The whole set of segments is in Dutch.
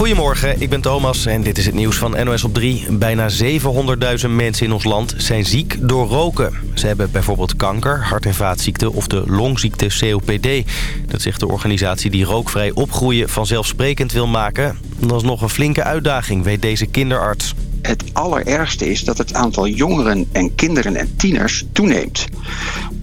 Goedemorgen, ik ben Thomas en dit is het nieuws van NOS op 3. Bijna 700.000 mensen in ons land zijn ziek door roken. Ze hebben bijvoorbeeld kanker, hart- en vaatziekten of de longziekte COPD. Dat zegt de organisatie die rookvrij opgroeien vanzelfsprekend wil maken. Dat is nog een flinke uitdaging, weet deze kinderarts. Het allerergste is dat het aantal jongeren en kinderen en tieners toeneemt.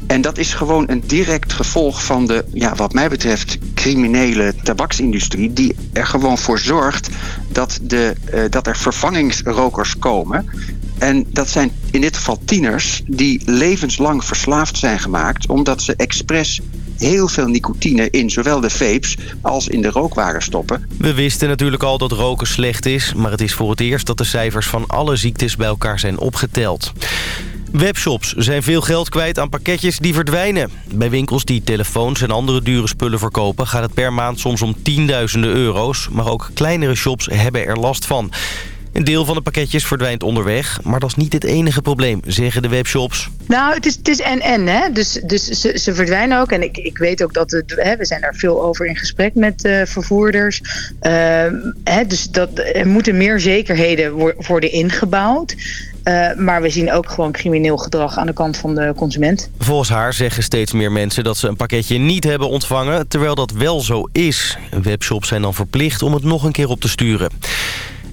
En dat is gewoon een direct gevolg van de, ja, wat mij betreft, criminele tabaksindustrie. Die er gewoon voor zorgt dat, de, uh, dat er vervangingsrokers komen. En dat zijn in dit geval tieners die levenslang verslaafd zijn gemaakt. Omdat ze expres heel veel nicotine in zowel de vapes als in de rookwaren stoppen. We wisten natuurlijk al dat roken slecht is... maar het is voor het eerst dat de cijfers van alle ziektes bij elkaar zijn opgeteld. Webshops zijn veel geld kwijt aan pakketjes die verdwijnen. Bij winkels die telefoons en andere dure spullen verkopen... gaat het per maand soms om tienduizenden euro's. Maar ook kleinere shops hebben er last van. Een deel van de pakketjes verdwijnt onderweg. Maar dat is niet het enige probleem, zeggen de webshops. Nou, het is, het is en-en. Hè? Dus, dus ze, ze verdwijnen ook. En ik, ik weet ook dat... Hè, we zijn daar veel over in gesprek met uh, vervoerders. Uh, hè, dus dat, er moeten meer zekerheden worden ingebouwd. Uh, maar we zien ook gewoon crimineel gedrag aan de kant van de consument. Volgens haar zeggen steeds meer mensen dat ze een pakketje niet hebben ontvangen... terwijl dat wel zo is. Webshops zijn dan verplicht om het nog een keer op te sturen.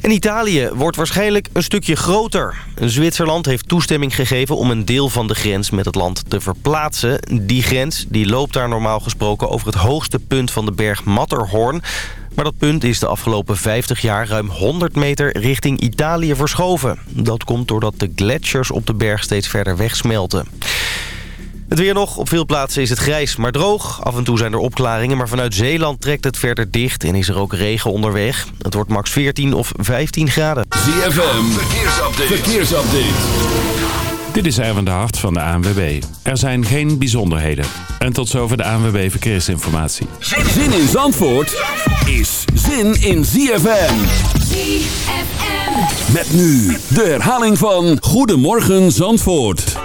En Italië wordt waarschijnlijk een stukje groter. Zwitserland heeft toestemming gegeven om een deel van de grens met het land te verplaatsen. Die grens die loopt daar normaal gesproken over het hoogste punt van de berg Matterhorn. Maar dat punt is de afgelopen 50 jaar ruim 100 meter richting Italië verschoven. Dat komt doordat de gletsjers op de berg steeds verder wegsmelten. Het weer nog. Op veel plaatsen is het grijs, maar droog. Af en toe zijn er opklaringen, maar vanuit Zeeland trekt het verder dicht... en is er ook regen onderweg. Het wordt max 14 of 15 graden. ZFM, verkeersupdate. verkeersupdate. Dit is Erwin de Hart van de ANWB. Er zijn geen bijzonderheden. En tot zover de ANWB Verkeersinformatie. Zin in Zandvoort is zin in ZFM. ZFM. Met nu de herhaling van Goedemorgen Zandvoort.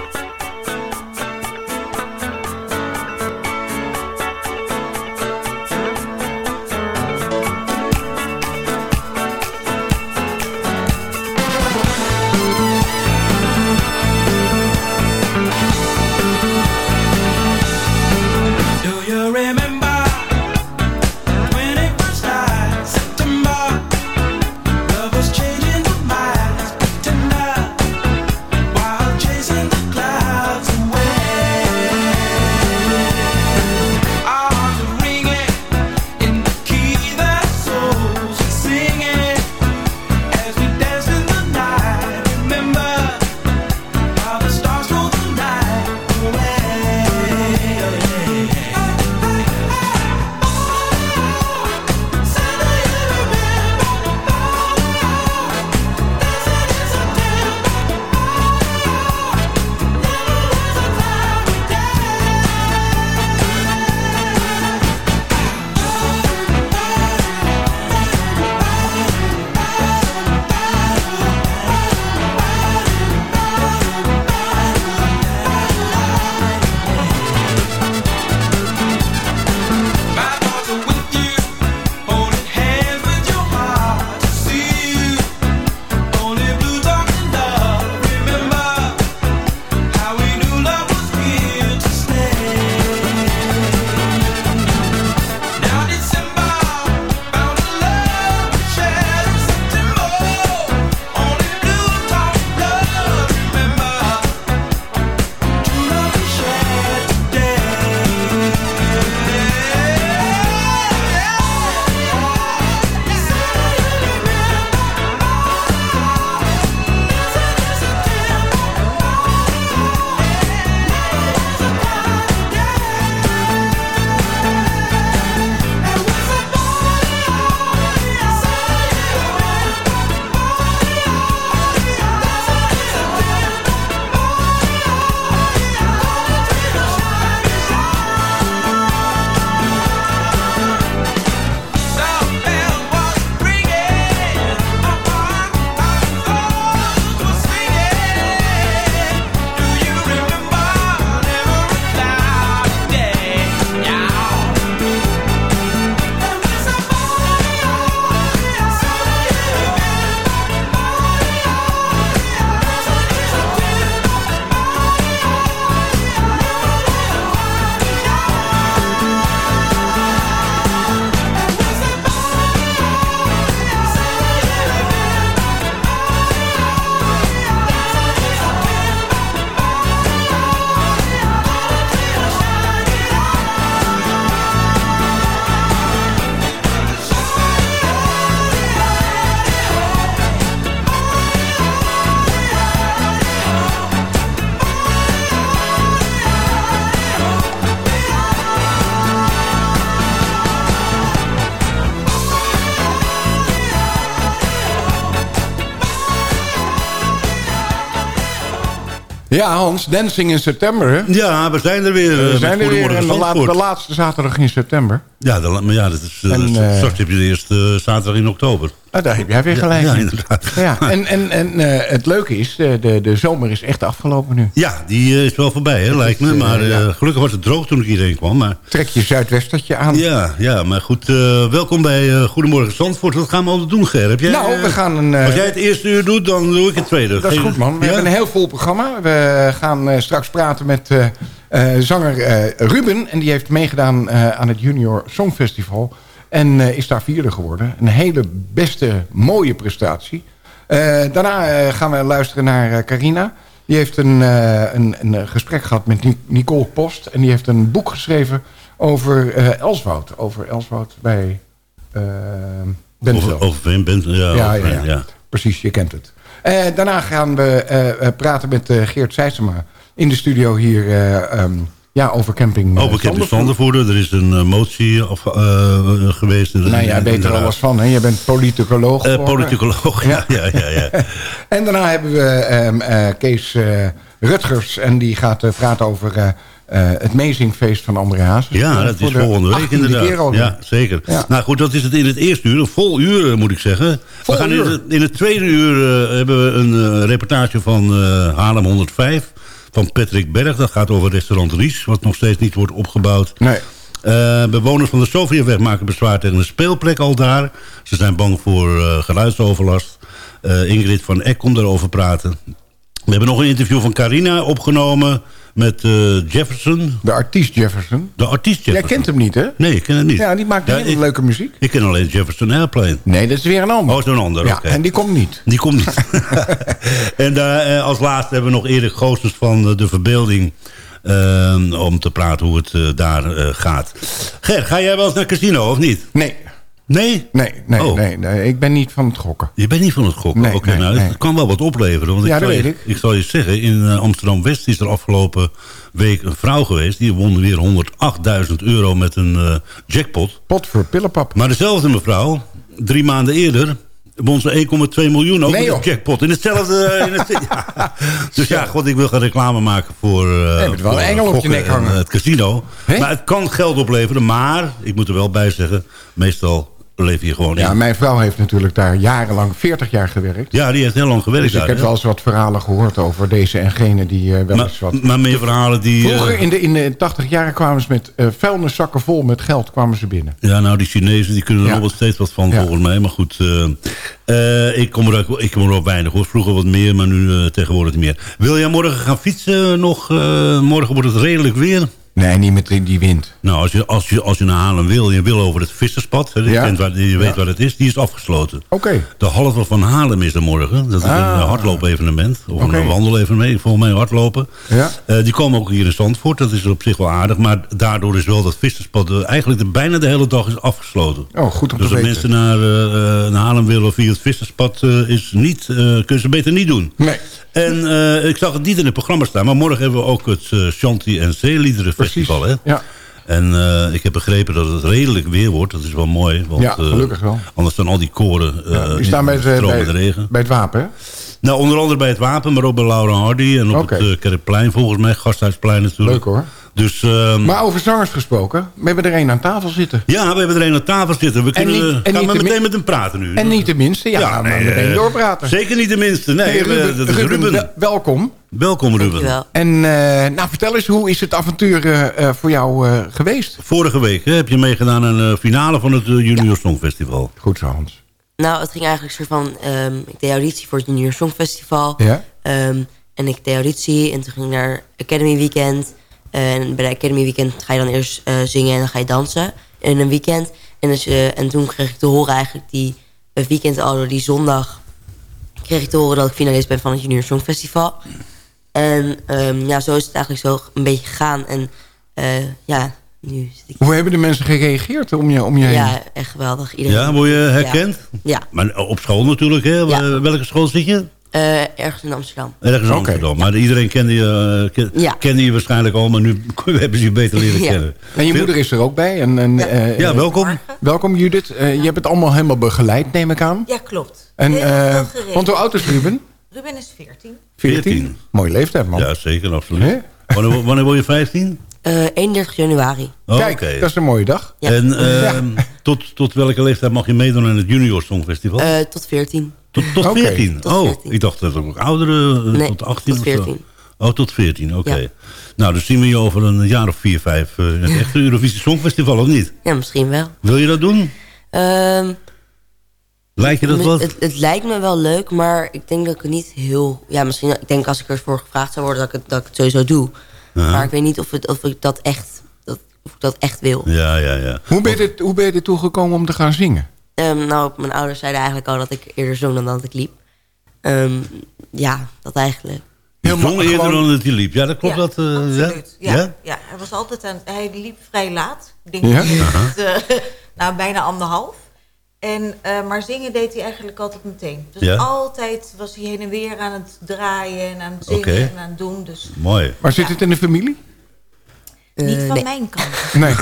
Ja, Hans, Dancing in september, hè? Ja, we zijn er weer. We uh, zijn er weer en de, de, laatste zaterdag in september. Ja, de, maar ja dat is, en, uh, straks heb je de eerste zaterdag in oktober. Ah, daar heb jij weer gelijk. Ja, ja inderdaad. Ja, en en, en uh, het leuke is, de, de, de zomer is echt afgelopen nu. Ja, die is wel voorbij, hè, lijkt me. Maar ja. gelukkig was het droog toen ik hierheen kwam. Maar... Trek je zuidwestertje aan. Ja, ja maar goed. welkom bij Goedemorgen Zandvoort. Wat gaan we altijd doen, Ger? Heb jij, nou, we gaan een... als jij het eerste uur doet, dan doe ik het tweede. Dat is goed, man. We hebben een heel vol programma. We gaan straks praten met zanger Ruben. En die heeft meegedaan aan het Junior Songfestival. En is daar vierde geworden. Een hele beste, mooie prestatie. daarna gaan we luisteren naar Carina. Die heeft een, een, een, gesprek gehad met Nicole Post. En die heeft een boek geschreven over Elswoud. Over Elswoud bij Bentveld. Over, over Bentveld, ja, ja, ja, ja, ja. Precies, je kent het. daarna gaan we praten met Geert Seijsema in de studio hier uh, um, ja, over camping uh, Over camping Zandervoerder. Er is een uh, motie of, geweest. In, nou, jij weet er alles van. Hè? Je bent politicoloog Politicoloog, ja. ja, ja, ja, en daarna hebben we um, Kees Rutgers. En die gaat praten over... het Mezingfeest van André Haas. Ja, dat is volgende week inderdaad. Ja, zeker. Ja. Nou goed, dat is het in het eerste uur. Een vol uur moet ik zeggen. Vol we gaan uur. In, het, in het tweede uur hebben we een reportage van Haarlem 105 van Patrick Berg. Dat gaat over restaurant Ries, wat nog steeds niet wordt opgebouwd. Nee. Uh, bewoners van de Sofiaweg maken bezwaar tegen de speelplek al daar. Ze zijn bang voor uh, geluidsoverlast. Uh, Ingrid van Eck komt daarover praten. We hebben nog een interview van Carina opgenomen met Jefferson. De artiest Jefferson. De artiest Jefferson. Jij kent hem niet, hè? Nee, ik ken hem niet. Ja, die maakt ja, hele ik, leuke muziek. Ik ken alleen Jefferson Airplane. Nee, dat is weer een ander. Oh, zo'n ander, ja, okay. En die komt niet. Die komt niet. en daar, als laatste hebben we nog Erik Goosters van De Verbeelding... Uh, om te praten hoe het daar gaat. Ger, ga jij wel eens naar casino of niet? Nee. Nee? Nee, nee, oh. nee, nee, ik ben niet van het gokken. Je bent niet van het gokken? Nee, Oké, okay, nee, nou, het kan wel wat opleveren. Want ja, ik dat zal weet je, ik. Ik zal je zeggen, in uh, Amsterdam-West is er afgelopen week een vrouw geweest... die won weer 108.000 euro met een uh, jackpot. Pot voor pillenpap. Maar dezelfde mevrouw, drie maanden eerder won ze 1,2 miljoen ook nee, met een jackpot. In hetzelfde... In het, ja. Dus ja, god, ik wil gaan reclame maken voor, uh, nee, wel voor engel op je nek hangen. En, uh, het casino. He? Maar het kan geld opleveren. Maar, ik moet er wel bij zeggen, meestal leef je gewoon ja, in. mijn vrouw heeft natuurlijk daar jarenlang, 40 jaar gewerkt. Ja, die heeft heel lang gewerkt Dus ik daar, heb wel eens wat verhalen gehoord over deze en gene die uh, wel maar, eens wat... Maar meer verhalen die... Vroeger, uh, in de, in de 80 jaren, kwamen ze met uh, vuilniszakken vol met geld kwamen ze binnen. Ja, nou, die Chinezen die kunnen er Ja. nog wel steeds wat van, Ja. volgens mij. Maar goed, eh, eh, ik, kom er, ook- ik kom er op weinig hoor. Vroeger wat meer, maar nu eh, tegenwoordig niet meer. Wil jij morgen gaan fietsen nog? Eh, morgen wordt het redelijk weer. Nee, niet met die, wind. Nou, als je, als, je, als je naar Haarlem wil, je wil over het visserspad. Hè, je, Ja. waar, je weet Ja. waar het is. Die is afgesloten. Oké. De halve van Haarlem is er morgen. Dat is Ah. een hardloopevenement. Of Oké. een wandelevenement. Volgens mij hardlopen. Ja. Eh, die komen ook hier in Zandvoort. Dat is op zich wel aardig. Maar daardoor is wel dat visserspad eh, eigenlijk de, bijna de hele dag is afgesloten. Oh, goed om Dus te als weten. mensen naar, eh, naar Haarlem willen via het visserspad... is niet, kunnen ze beter niet doen. Nee, En eh, ik zag het niet in het programma staan. Maar morgen hebben we ook het eh Shanti en Zeeliederen. Festival. Hè? Ja. En eh, ik heb begrepen dat het redelijk weer wordt. Dat is wel mooi. Want, Ja, gelukkig wel. anders staan al die koren Ja, die in staan bij het, bij, regen. bij het wapen, hè? Nou, onder andere bij het Wapen, maar ook bij Laura Hardy. En op het uh, Kerkplein volgens mij. Gasthuisplein natuurlijk. Leuk hoor. Dus ehm, Maar over zangers gesproken, we hebben er één aan tafel zitten. ja, we hebben er een aan tafel zitten. We kunnen niet- eh, en gaan maar meteen met hem praten nu. En niet de minste, ja, laten we nee, meteen eh, doorpraten. Zeker niet de minste. Nee, Ruben, dat is Ruben, Ruben. wel- welkom. Welkom Ruben. Dankjewel. En eh, nou, vertel eens, hoe is het avontuur voor jou eh, geweest? Vorige week hè, heb je meegedaan aan de finale van het Junior Songfestival. Goed zo, Hans. Nou, het ging eigenlijk soort van... ehm, ik deed auditie voor het Junior Songfestival. Ja? Ehm, en ik deed auditie en toen ging ik naar Academy Weekend. En bij de Academy Weekend ga je dan eerst eh, zingen en dan ga je dansen. In een weekend. En, dus, en toen kreeg ik te horen eigenlijk die eh, weekend al door die zondag... kreeg ik te horen dat ik finalist ben van het Junior Songfestival. En ehm, ja, zo is het eigenlijk zo een beetje gegaan. En eh, ja, nu zit ik... Hoe hebben de mensen gereageerd om je, om je heen? Ja, echt geweldig. Iedereen. Ja, word je herkend? Ja, Maar op school natuurlijk, hè? Ja. Welke school zit je? Eh, ergens in Amsterdam. Ergens in. Amsterdam. Maar iedereen kende je, eh, ken- Ja. kende je waarschijnlijk al, maar nu hebben ze je beter leren Ja. kennen. En je Veel- moeder is er ook bij. En, en, eh, Ja, welkom. welkom Judith. Eh, je hebt het allemaal helemaal begeleid, neem ik aan. Ja, klopt. En, eh, want hoe oud is Ruben? Ruben is 14. 14. Mooie leeftijd, man. Ja, zeker, absoluut. Wanneer, wanneer word je 15? Eh 31 januari. Oh, Kijk, oké. dat is een mooie dag. Ja. En ehm, tot, tot welke leeftijd mag je meedoen aan het Junior Songfestival? Eh, tot 14. Tot tot oké. 14? Tot oh, 14. ik dacht dat er ook ouderen eh, Nee, tot 18 tot of zo. 14. Oh, tot 14, oké. Ja. Nou, dan zien we je over een jaar of vier, vijf eh, in het echte Eurovisie Songfestival, of niet? Ja, misschien wel. Wil je dat doen? Ehm, Lijkt je dat wat? het, het lijkt me wel leuk, maar ik denk dat ik het niet heel... Ja, misschien, ik denk als ik ervoor gevraagd zou worden, dat ik het, dat ik het sowieso doe. Ja. Maar ik weet niet of, het, of ik dat echt, dat, of ik dat echt wil. Ja, ja, ja. Hoe ben, je er, hoe ben je er toe gekomen om te gaan zingen? Ehm, nou, mijn ouders zeiden eigenlijk al dat ik eerder zong dan dat ik liep. Ehm, ja, dat eigenlijk. Je Heel zong eerder gewoon- dan dat hij liep. Ja, dat klopt ja, dat. eh, absoluut. ja? Ja? Ja? hij was altijd aan. Hij liep vrij laat. Denk Ja? dat, eh, nou, bijna anderhalf. En, eh, maar zingen deed hij eigenlijk altijd meteen. Dus Ja? altijd was hij heen en weer aan het draaien en aan het zingen en aan het doen. Dus Mooi. Maar zit Ja. het in de familie? Niet Eh, van nee. mijn kant. Nee.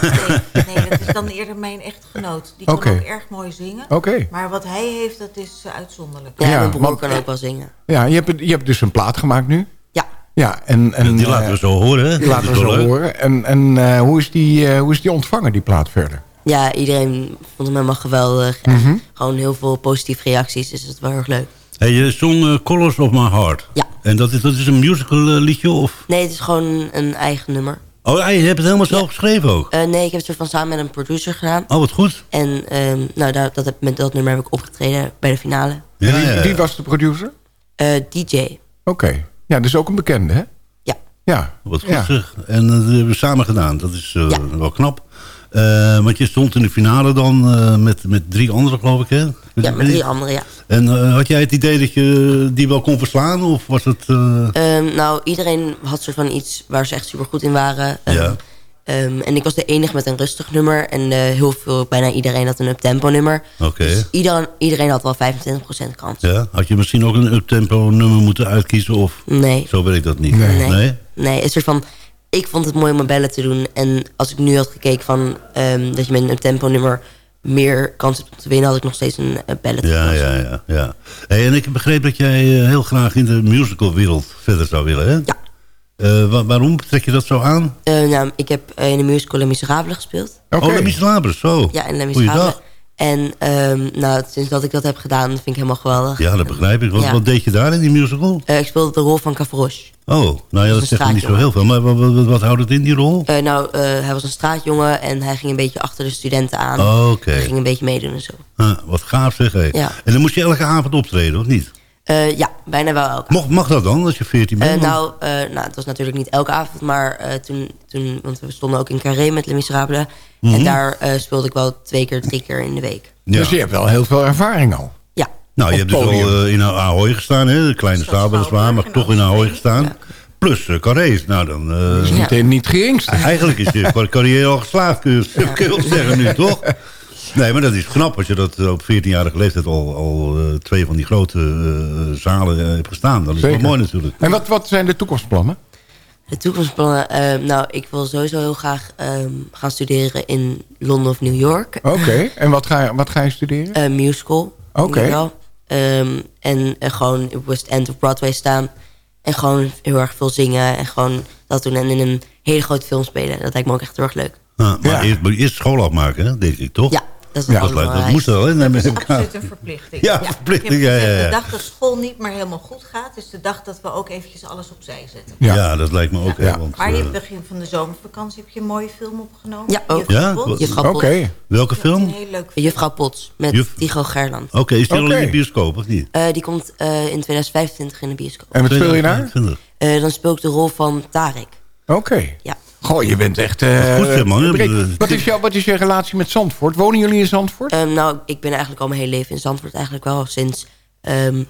Nee, nee, dat is dan eerder mijn echtgenoot. Die kan ook erg mooi zingen. Oké. Maar wat hij heeft, dat is eh, uitzonderlijk. Ja, Ja, mijn broer kan ook wel zingen. Ja, je hebt, je hebt dus een plaat gemaakt nu. Ja, Ja, en... en die eh, laten we zo horen? Die laten we zo leuk. horen. En, en eh, hoe, is die, eh, hoe is die ontvangen, die plaat verder? ja, iedereen vond hem helemaal geweldig. Mhm. Gewoon heel veel positieve reacties, dus dat is wel heel erg leuk. Hey, je zong Colors of My Heart. Ja. En dat is, dat is een musical liedje? Of? Nee, het is gewoon een eigen nummer. Oh, ja, je hebt het helemaal zelf geschreven ook? Eh, nee, ik heb het soort van samen met een producer gedaan. Oh, wat goed. En ehm, nou, daar, dat heb, met dat nummer heb ik opgetreden bij de finale. Ja, wie, ja, ja. wie was de producer? Eh, DJ. Oké. Ja, dus ook een bekende, hè? Ja. Ja. Wat goed Ja. zeg. En eh, dat hebben we samen gedaan. Dat is eh, Ja. wel knap. Eh, want je stond in de finale dan eh, met, met drie anderen, geloof ik, hè? Ja, met drie anderen, ja. En eh, had jij het idee dat je die wel kon verslaan? Of was het... eh, Ehm, nou, iedereen had soort van iets waar ze echt super goed in waren. Ehm, Ja. ehm, en ik was de enige met een rustig nummer. En eh, heel veel, bijna iedereen had een up-tempo nummer. Oké. Dus iedereen, iedereen had wel 25% kans. Ja? Had je misschien ook een uptempo nummer moeten uitkiezen? Of Nee. zo weet ik dat niet? Nee. Nee. Nee, het soort van... Ik vond het mooi om een ballet te doen. En als ik nu had gekeken van... ehm, dat je met een tempo nummer meer kans hebt om te winnen... had ik nog steeds een uh, ballet Ja, ja, ja. ja. Hey, en ik begreep dat jij eh, heel graag in de musicalwereld verder zou willen, hè? Ja. Eh, wa- waarom trek je dat zo aan? Eh, nou, ik heb eh, in de musical Les Miserables gespeeld. Oké. Oh, de Miserabels, zo. Ja, in Les Goeiedag. Miserables. En ehm, nou, sinds dat ik dat heb gedaan, vind ik helemaal geweldig. Ja, dat begrijp ik. Wat, Ja. wat deed je daar in die musical? Eh, ik speelde de rol van Gavroche. Oh, nou ja, dat zegt me niet zo heel veel. Maar wat, wat, wat houdt het in, die rol? Eh, nou, eh, hij was een straatjongen en hij ging een beetje achter de studenten aan. Oh, Oké. Hij ging een beetje meedoen en zo. Ah, wat gaaf zeg, hé. Ja. En dan moest je elke avond optreden, of niet? Eh, ja, bijna wel elke Mag, mag dat dan, als je 14 Eh, bent? nou, eh, nou, het was natuurlijk niet elke avond, maar eh, toen, toen, want we stonden ook in Carré met Les Miserables. En daar eh, speelde ik wel twee keer, drie keer in de week. Ja. Dus je hebt wel heel veel ervaring al. Ja, Nou, je hebt dus al in Ahoy gestaan, hè? De kleine weliswaar, maar toch in Ahoy gestaan. Plus uh, Carré. Nou, dan... eh, Dat is Ja. niet, niet het geringste. Eigenlijk is je carrière al geslaagd, kun je, kun je wel zeggen nu, toch? Nee, maar dat is knap als je dat op 14-jarige leeftijd al, al eh, twee van die grote eh, zalen eh, hebt gestaan. Dat is Zeker. wel mooi natuurlijk. En wat, wat zijn de toekomstplannen? de toekomstplannen. eh, nou, ik wil sowieso heel graag ehm, gaan studeren in Londen of New York. Oké. En wat ga, je, wat ga je studeren? Eh, musical. Oké. Ehm, en gewoon op West End of Broadway staan. En gewoon heel erg veel zingen. En gewoon dat doen. En in een hele grote film spelen. Dat lijkt me ook echt heel erg leuk. Nou, maar Ja. eerst, eerst school afmaken, hè, denk ik, toch? Ja, dat is Ja, Dat, belangrijk. moest wel, hè? Dat is absoluut een verplichting. Ja, verplichting, ja, ja. De dag dat school niet meer helemaal goed gaat... is de dag dat we ook eventjes alles opzij zetten. Ja. Ja. dat lijkt me ook. Hè, Ja. want, Maar in eh, het begin van de zomervakantie heb je een mooie film opgenomen. Ja, ook. Juffrouw? Pots. Juffrouw welke Een film? heel leuk film. Juffrouw Pots. Met Juf- Tigo Gerland. Oké, is die al in de bioscoop, of niet? Eh, die komt eh, in 2025 in de bioscoop. En wat speel je daar? 2025. Eh, dan speel ik de rol van Tarek. Oké. Ja. Goh, je bent echt... eh, Goed, man. breed. Eh, Wat is, jouw, wat is je relatie met Zandvoort? Wonen jullie in Zandvoort? Ehm, nou, ik ben eigenlijk al mijn hele leven in Zandvoort eigenlijk wel. Sinds, ehm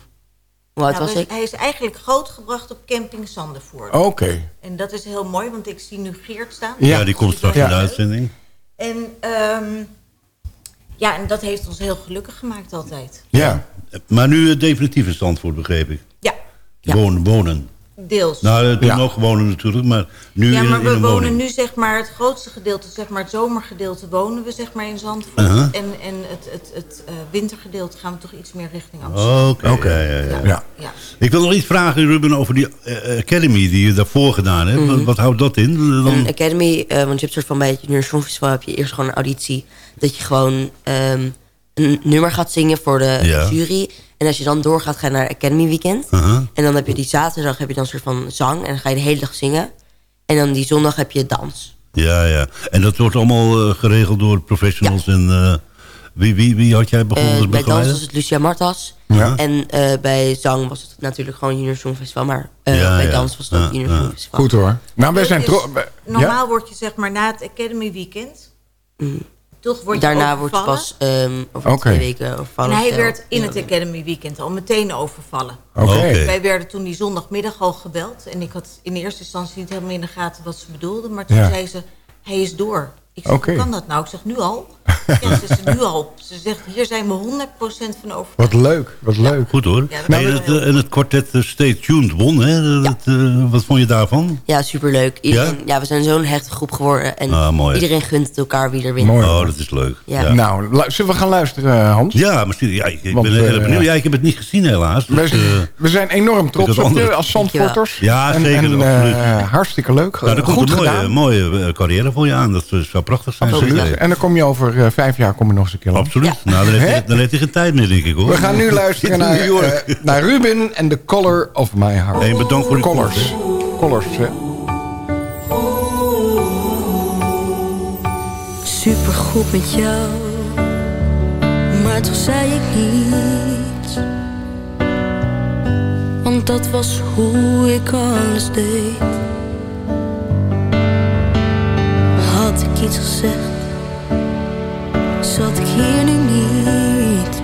Nou, was hij- ik? Hij is eigenlijk grootgebracht op camping Sandervoort. Oké. En dat is heel mooi, want ik zie nu Geert staan. Ja. Ja, die komt straks Ja. in de uitzending. En, ehm, ja, en dat heeft ons heel gelukkig gemaakt altijd. Ja. Maar nu eh, definitief in Zandvoort, begreep ik. Ja, Ja. Wonen, wonen. Deels. Nou, dat doen Ja. ook gewonen natuurlijk, maar nu ja, maar in we een wonen woning. nu zeg maar het grootste gedeelte, zeg maar het zomergedeelte wonen we zeg maar in Zandvoort. Uh-huh. En, en het, het, het eh, wintergedeelte gaan we toch iets meer richting Amsterdam. Oké, Oké. ja, ja. Ja. Ja. Ik wil nog iets vragen, Ruben, over die eh, Academy die je daarvoor gedaan hebt. Mhm. wat, wat houdt dat in? Dan, Een academy, eh, want je hebt soort van bij het Junior Songfestival heb je eerst gewoon een auditie. Dat je gewoon ehm, een nummer gaat zingen voor de Ja. jury. En als je dan doorgaat, ga je naar Academy Weekend. Uh-huh. En dan heb je die zaterdag heb je dan een soort van zang. En dan ga je de hele dag zingen. En dan die zondag heb je dans. Ja, ja. En dat wordt allemaal eh, geregeld door professionals. En, eh, wie, wie, wie had jij begonnen Eh, als bij dans was het Lucia Martas. Ja. En eh, bij zang was het natuurlijk gewoon Junior Songfestival. Maar eh, Ja, bij ja. dans was het ook Junior ja. Songfestival. Goed hoor. Nou, wij zijn Dus. Normaal word je zeg maar na het Academy Weekend, toch word je Daarna word je overvallen. pas ehm, over twee weken En overvallen. hij Stel. werd in Ja. het Academy Weekend al meteen overvallen. Oké. Oké. Wij werden toen die zondagmiddag al gebeld. En ik had in eerste instantie niet helemaal in de gaten wat ze bedoelde. Maar toen Ja. zei ze, hij is door. Ik zeg, hoe kan dat nou? Ik zeg, nu al? ja, ze zegt, nu al. Ze zegt, hier zijn we 100% van overtuigd. Wat leuk, wat leuk. Goed hoor. Ja, dat Nee, is en, heel eh, en het kwartet eh, Stay Tuned won, hè? Dat, eh, wat vond je daarvan? Ja, superleuk. Iedereen, ja? we zijn zo'n hechte groep geworden. En Ah, mooi. iedereen gunt het elkaar wie er wint. Mooi. Oh, dat is leuk. Ja. Ja, Nou, zullen we gaan luisteren, Hans? Ja, misschien. Ja, ik, ik Want, ben heel benieuwd. Ja, ik heb het niet gezien helaas. We, Dus, eh, we zijn enorm trots op je als Zandvoorters. Ja, zeker, En, eh, hartstikke leuk. nou, komt Goed een mooie, gedaan. mooie carrière voor je aan. Dat prachtig zijn. Absoluut. En dan kom je over eh, vijf jaar kom je nog eens een keer langs. Absoluut. Nou, dan heeft, hij, dan heeft hij geen tijd meer, denk ik hoor. We gaan nu luisteren naar, eh, naar Ruben en The Color of My Heart. Hey, bedankt voor die Colors. Colors, hè. Supergoed met jou, maar toch zei ik niets. Want dat was hoe ik alles deed. Ik iets gezegd, zat ik hier nu niet.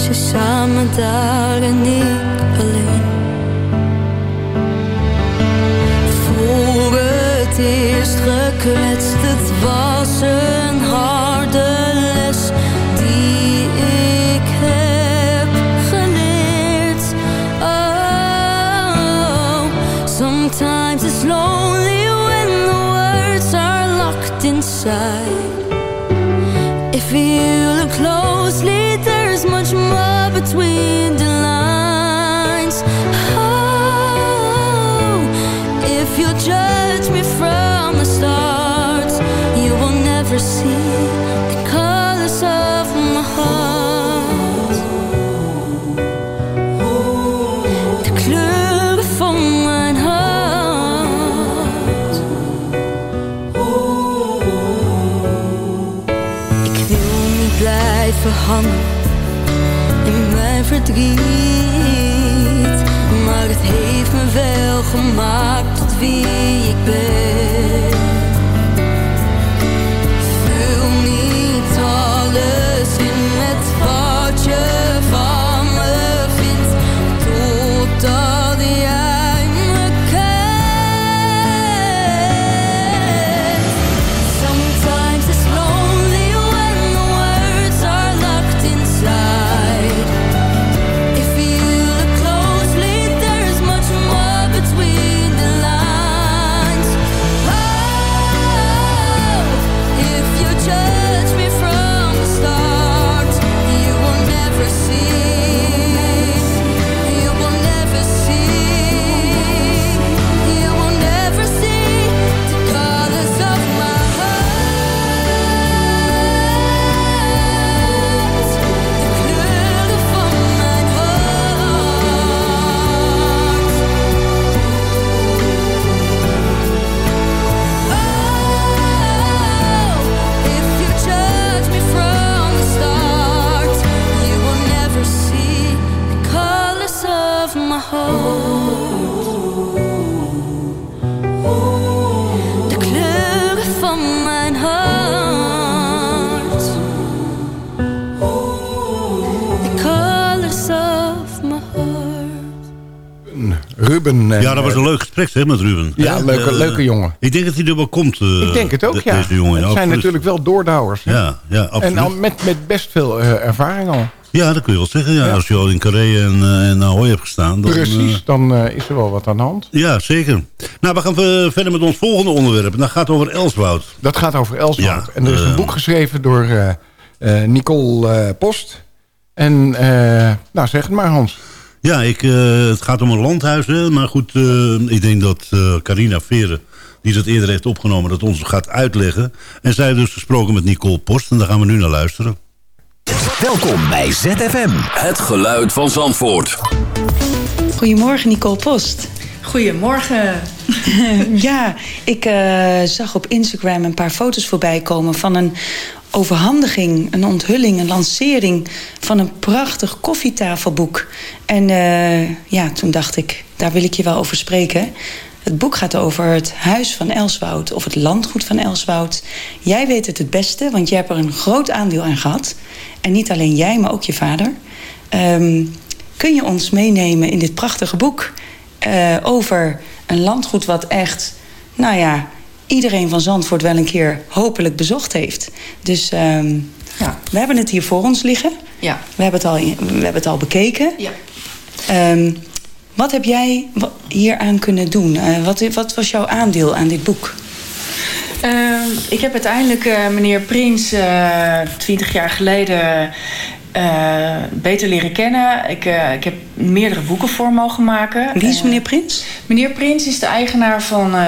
Ze samen daar en ik alleen. Voor het eerst gekletst, het was een in mijn verdriet. Maar het heeft me wel gemaakt tot wie ik ben. Ruben. En, Ja, dat was eh, een leuk gesprek met Ruben. Ja, leuke, Eh, leuke jongen. Ik denk dat hij er wel komt. eh, Ik denk het ook, ja. Deze jongen, het zijn absoluut. natuurlijk wel doordouwers. hè. Ja, ja, absoluut. En al met, met best veel eh, ervaring al. Ja, dat kun je wel zeggen. Ja, Als je al in Carré en, eh, en Ahoy hebt gestaan. Dan, Precies, eh, dan eh, is er wel wat aan de hand. ja, zeker. Nou, we gaan eh, verder met ons volgende onderwerp. En dat gaat over Elswoud. Dat gaat over Elswoud. Ja, en er is een eh, boek geschreven door eh, eh, Nicole eh, Post. En eh, nou, zeg het maar Hans. Ja, ik, eh, het gaat om een landhuis. Hè, maar goed, eh, ik denk dat eh, Carina Veren, die dat eerder heeft opgenomen... dat ons gaat uitleggen. En zij heeft dus gesproken met Nicole Post. En daar gaan we nu naar luisteren. Welkom bij ZFM. Het geluid van Zandvoort. Goedemorgen, Nicole Post. Goedemorgen. ja, ik eh, zag op Instagram een paar foto's voorbij komen van een overhandiging, een onthulling, een lancering van een prachtig koffietafelboek. En eh, ja, toen dacht ik, daar wil ik je wel over spreken. Het boek gaat over het huis van Elswoud of het landgoed van Elswoud. Jij weet het het beste, want jij hebt er een groot aandeel aan gehad. En niet alleen jij, maar ook je vader. Ehm, kun je ons meenemen in dit prachtige boek eh, over een landgoed wat echt, nou ja, iedereen van Zandvoort wel een keer hopelijk bezocht heeft. Dus ehm, ja, we hebben het hier voor ons liggen. Ja. We hebben het al, we hebben het al bekeken. Ja. Ehm, wat heb jij hieraan kunnen doen? Eh, wat, wat was jouw aandeel aan dit boek? Ehm, ik heb uiteindelijk eh, meneer Prins twintig jaar geleden eh, beter leren kennen. Ik, eh, ik heb meerdere boeken voor mogen maken. Wie is Eh, meneer Prins? Meneer Prins is de eigenaar van. Eh,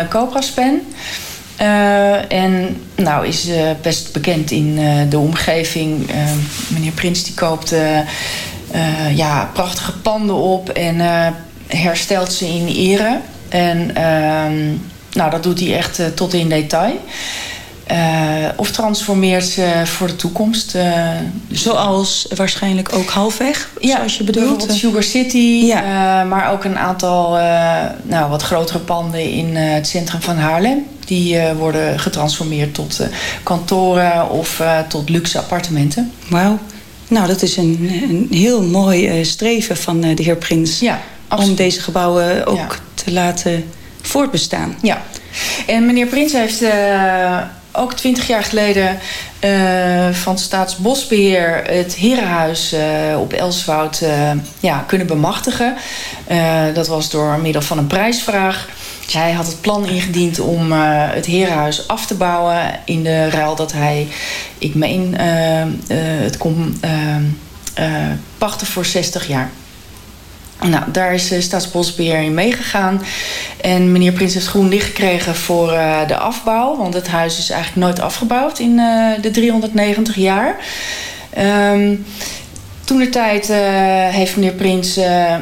en nou is best bekend in de omgeving. Meneer Prins die koopt ja, prachtige panden op en herstelt ze in ere. En ehm, nou, dat doet hij echt tot in detail. Eh, of transformeert ze voor de toekomst. eh, Zoals waarschijnlijk ook halfweg, ja, zoals je bedoelt. bijvoorbeeld Sugar City, eh, maar ook een aantal nou, wat grotere panden in het centrum van Haarlem. Die worden getransformeerd tot kantoren of tot luxe appartementen. Wauw. Nou, dat is een, een heel mooi streven van de heer Prins. om deze gebouwen ook te laten voortbestaan. Ja. En meneer Prins heeft ook twintig jaar geleden eh, van Staatsbosbeheer het herenhuis eh, op Elswoud eh, ja, kunnen bemachtigen. Dat was door middel van een prijsvraag. Hij had het plan ingediend om het herenhuis af te bouwen in de ruil dat hij, ik meen, het kon pachten voor 60 jaar. Nou, daar is eh, Staatsbosbeheer in meegegaan. En meneer Prins heeft groen licht gekregen voor eh, de afbouw. Want het huis is eigenlijk nooit afgebouwd in eh, de 390 jaar. Ehm toen de tijd heeft meneer Prins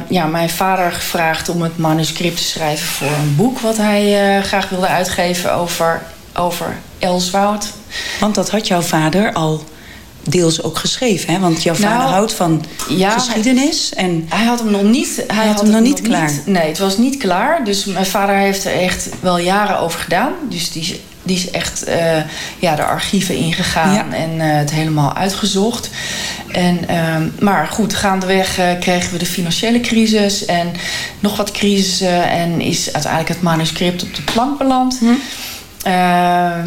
ja, mijn vader gevraagd om het manuscript te schrijven voor een boek wat hij graag wilde uitgeven over, over Elswoud. Want dat had jouw vader al deels ook geschreven, hè? Want jouw vader Nou, houdt van ja, geschiedenis. En hij had hem nog niet, hij had hem nog niet klaar. nee, het was niet klaar. Dus mijn vader heeft er echt wel jaren over gedaan. Dus die, is- die is echt eh, ja, de archieven ingegaan en eh, het helemaal uitgezocht. En, ehm, maar goed, gaandeweg eh, kregen we de financiële crisis en nog wat crisissen. En is uiteindelijk het manuscript op de plank beland. Ehm,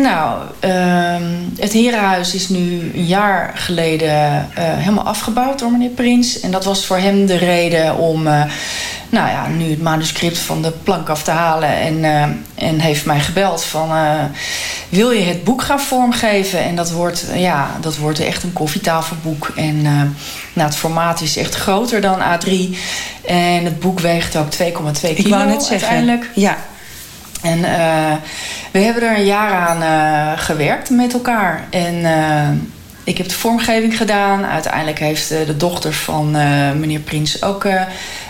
nou, ehm, het herenhuis is nu een jaar geleden eh, helemaal afgebouwd door meneer Prins. En dat was voor hem de reden om eh, nou ja, nu het manuscript van de plank af te halen. En, eh, en heeft mij gebeld van, wil je het boek gaan vormgeven? En dat wordt, ja, dat wordt echt een koffietafelboek. En nou, het formaat is echt groter dan A3. En het boek weegt ook 2,2 kilo Ik wou net zeggen. uiteindelijk. Ja. En eh, we hebben er een jaar aan eh, gewerkt met elkaar. En eh, ik heb de vormgeving gedaan. Uiteindelijk heeft de dochter van meneer Prins ook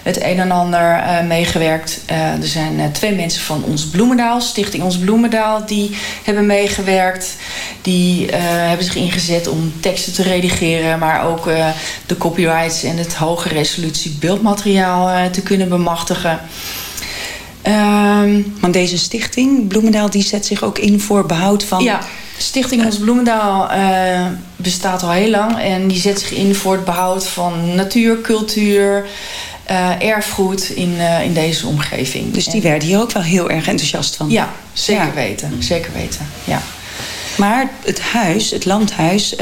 het een en ander meegewerkt. Er zijn twee mensen van Ons Bloemendaal, Stichting Ons Bloemendaal, die hebben meegewerkt. Die hebben zich ingezet om teksten te redigeren, maar ook de copyrights en het hoge resolutie beeldmateriaal te kunnen bemachtigen. Ehm, Want deze stichting, Bloemendaal, die zet zich ook in voor behoud van... Ja, Stichting Ons Bloemendaal eh, bestaat al heel lang. En die zet zich in voor het behoud van natuur, cultuur, eh, erfgoed in, eh, in deze omgeving. Dus die werden hier ook wel heel erg enthousiast van. Ja, zeker Ja. weten. Zeker weten, ja. Maar het huis, het landhuis,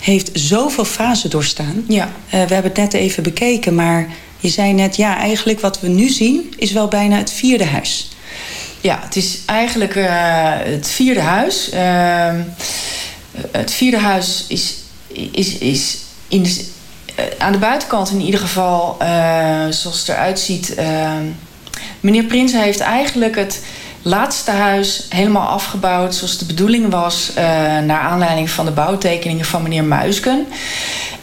heeft zoveel fasen doorstaan. Ja. We hebben het net even bekeken, maar je zei net... ja, eigenlijk wat we nu zien is wel bijna het vierde huis. Ja, het is eigenlijk eh, het vierde huis. Ehm, het vierde huis is, is, is in eh, aan de buitenkant in ieder geval, eh, zoals het eruit ziet. ehm, meneer Prins heeft eigenlijk het laatste huis helemaal afgebouwd zoals de bedoeling was. eh, naar aanleiding van de bouwtekeningen van meneer Muisken.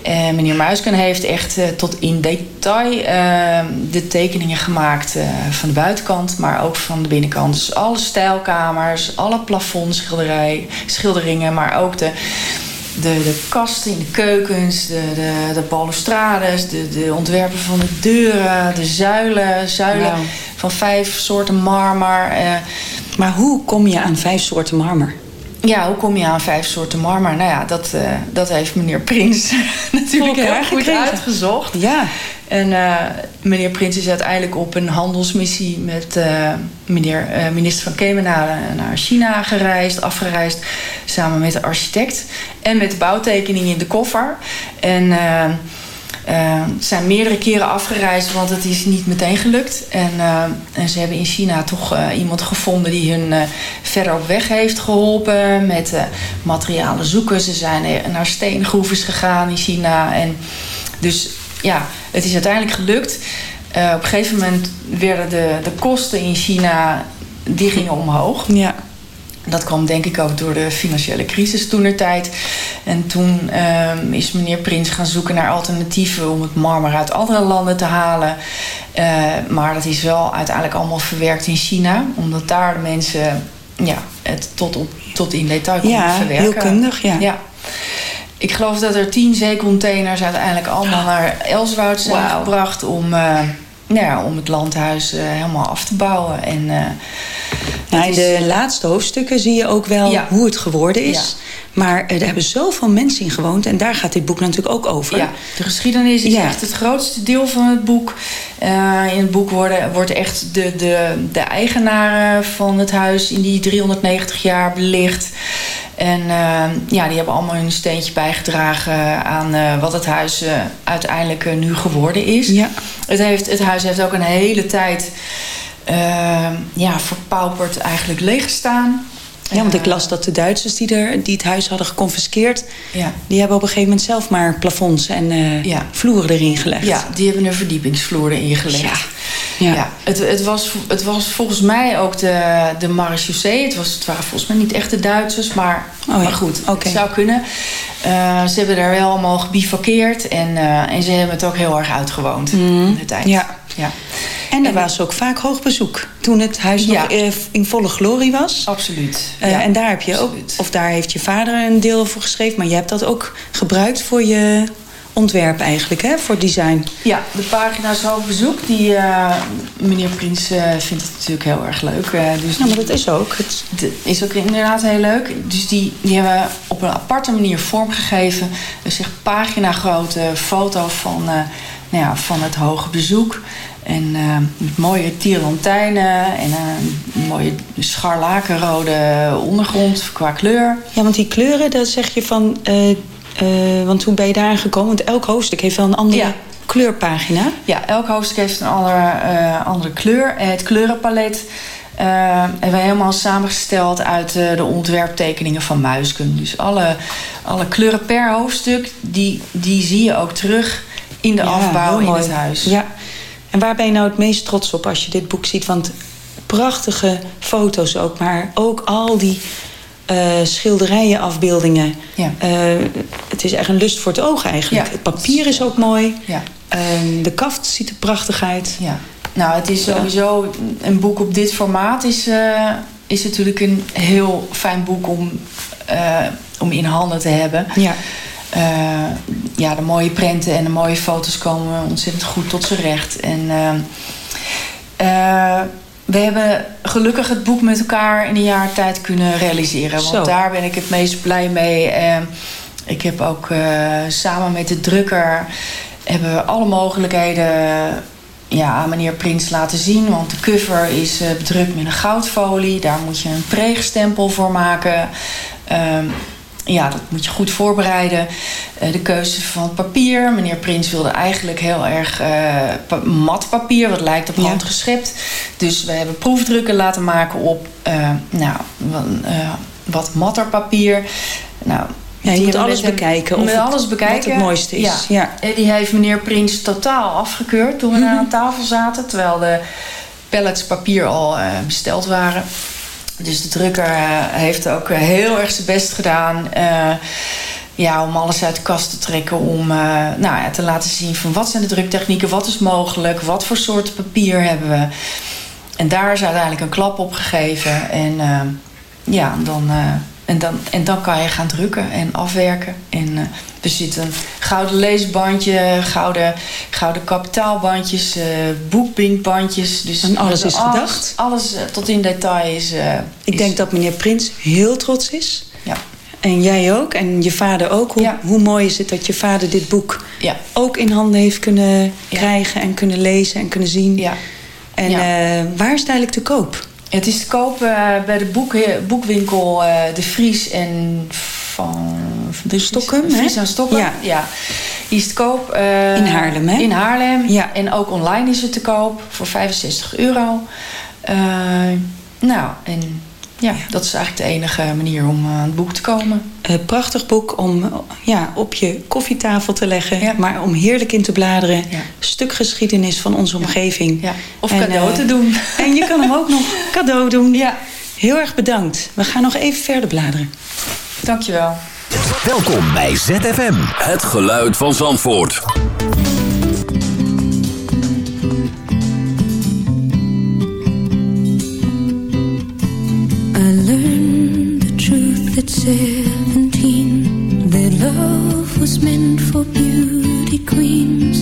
Eh, meneer Muisken heeft echt eh, tot in detail eh, de tekeningen gemaakt van de buitenkant, maar ook van de binnenkant. Dus alle stijlkamers, alle plafondschilderij, schilderingen, maar ook de, de, de kasten in de keukens, de, de, de balustrades, de, de ontwerpen van de deuren, de zuilen, zuilen van vijf soorten marmer. eh, Maar hoe kom je aan vijf soorten marmer? Ja, hoe kom je aan vijf soorten marmer? Nou ja, dat, eh, dat heeft meneer Prins natuurlijk heel goed gekregen. uitgezocht. Ja. En eh, meneer Prins is uiteindelijk op een handelsmissie met eh, meneer, minister van Kemenade naar China gereisd, afgereisd, samen met de architect en met de bouwtekening in de koffer. En eh, eh, zijn meerdere keren afgereisd, want het is niet meteen gelukt. En, eh, en ze hebben in China toch eh, iemand gevonden die hun eh, verder op weg heeft geholpen met materialen zoeken. Ze zijn naar steengroeves gegaan in China. En dus ja, het is uiteindelijk gelukt. Op een gegeven moment werden de, de kosten in China die gingen omhoog. Ja. Dat kwam denk ik ook door de financiële crisis toen er tijd. En toen ehm, is meneer Prins gaan zoeken naar alternatieven om het marmer uit andere landen te halen. Eh, maar dat is wel uiteindelijk allemaal verwerkt in China, omdat daar de mensen ja, het tot, op, tot in detail konden Ja, verwerken. heel kundig, ja. ja. Ik geloof dat er tien zeecontainers uiteindelijk allemaal naar Elswoud zijn gebracht om, eh, nou ja, om het landhuis eh, helemaal af te bouwen. En, Nou, in de laatste hoofdstukken zie je ook wel Ja. hoe het geworden is. Ja. Maar er hebben zoveel mensen in gewoond. En daar gaat dit boek natuurlijk ook over. Ja, de geschiedenis is echt het grootste deel van het boek. Eh, in het boek worden, wordt echt de, de, de eigenaren van het huis in die 390 jaar belicht. En eh, ja, die hebben allemaal hun steentje bijgedragen aan eh, wat het huis uiteindelijk nu geworden is. Ja. Het, heeft, het huis heeft ook een hele tijd eh, ja, verpauperd eigenlijk leeggestaan. Ja, want ik Eh, las dat de Duitsers die, er, die het huis hadden geconfiskeerd... Ja. die hebben op een gegeven moment zelf maar plafonds en eh, Ja. vloeren erin gelegd. Ja, die hebben een verdiepingsvloer erin gelegd. Ja. Het, het, was, het was volgens mij ook de, de marechaussee. Het, was, het waren volgens mij niet echt de Duitsers, maar, Oh ja, maar goed, het zou kunnen. Eh, ze hebben daar wel allemaal gebivakkeerd en, eh, en ze hebben het ook heel erg uitgewoond in de tijd. Mhm. Ja. ja. En er was ook vaak hoog bezoek. Toen het huis nog eh, in volle glorie was. Absoluut. Ja. en daar heb je ook, of daar heeft je vader een deel voor geschreven. Maar je hebt dat ook gebruikt voor je ontwerp eigenlijk, hè? Voor design. Ja, de pagina's hoofdbezoek, die eh, meneer Prins eh, vindt het natuurlijk heel erg leuk. eh, dus Nou, maar dat is ook. Het, is ook inderdaad heel leuk. Dus die, die hebben we op een aparte manier vormgegeven. Dus echt pagina grote foto van, nou ja, van het hoge bezoek. En met mooie tierlantijnen en een mooie scharlakenrode ondergrond qua kleur. ja, want die kleuren, daar zeg je van... eh, eh, want hoe ben je daar gekomen? Want elk hoofdstuk heeft wel een andere Ja. kleurpagina. Ja, elk hoofdstuk heeft een andere, eh, andere kleur. En het kleurenpalet eh, hebben we helemaal samengesteld uit eh, de ontwerptekeningen van Muisken. Dus alle, alle kleuren per hoofdstuk, die, die zie je ook terug in de Ja, afbouw in het huis. Ja. En waar ben je nou het meest trots op als je dit boek ziet? Want prachtige foto's ook, maar ook al die eh, schilderijen, afbeeldingen. Ja. Eh, het is echt een lust voor het oog eigenlijk. Ja. Het papier is ook mooi. Ja. Ehm, de kaft ziet er prachtig uit. Ja. Nou, het is sowieso een boek op dit formaat is, eh, is natuurlijk een heel fijn boek om, om in handen te hebben. Ja. Ja, de mooie prenten en de mooie foto's komen ontzettend goed tot z'n recht. En ehm, eh, we hebben gelukkig het boek met elkaar in een jaar tijd kunnen realiseren. Want daar ben ik het meest blij mee. Eh, ik heb ook eh, samen met de drukker hebben we alle mogelijkheden ja, aan meneer Prins laten zien. Want de cover is eh, bedrukt met een goudfolie. Daar moet je een preegstempel voor maken. Ehm, ja, dat moet je goed voorbereiden. Eh, de keuze van het papier. Meneer Prins wilde eigenlijk heel erg eh, pa- mat papier, wat lijkt op handgeschept. Dus we hebben proefdrukken laten maken op eh, nou, wat, wat matter papier. Nou, Ja, je moet alles bekijken. Of het- alles bekijken. Wat het mooiste is. Ja. Ja. En die heeft meneer Prins totaal afgekeurd toen we daar aan tafel zaten. Terwijl de pallets papier al besteld waren. Dus de drukker eh, heeft ook eh, heel erg zijn best gedaan. eh, ja, om alles uit de kast te trekken. Om nou, ja, te laten zien van wat zijn de druktechnieken, wat is mogelijk, wat voor soort papier hebben we. En daar is uiteindelijk een klap op gegeven. En ja, dan, en, dan, en dan kan je gaan drukken en afwerken. En eh, er zit een gouden leesbandje, gouden, gouden kapitaalbandjes, eh boekbinkbandjes. Dus En alles is alles, gedacht? Alles eh, tot in detail is... Ik denk dat meneer Prins heel trots is. Ja. En jij ook. En je vader ook. Hoe, hoe mooi is het dat je vader dit boek Ja. ook in handen heeft kunnen krijgen... en kunnen lezen en kunnen zien. Ja. En waar is het eigenlijk te koop? Het is te koop eh, bij de boek, boekwinkel eh, De Vries en van... De Stockholm? Vries en Stockholm, Ja. ja. Die is te koop. eh, In Haarlem, hè? In Haarlem. Ja. En ook online is het te koop voor 65 euro. Eh, nou, en ja, dat is eigenlijk de enige manier om eh, aan het boek te komen. Een prachtig boek om eh, ja, op je koffietafel te leggen. Maar om heerlijk in te bladeren. Stuk geschiedenis van onze omgeving. Of En, cadeau eh, te doen. En je kan hem ook nog cadeau doen. Ja. Heel erg bedankt. We gaan nog even verder bladeren. Dankjewel. Welkom bij ZFM. Het geluid van Zandvoort. Seventeen that love was meant for beauty queens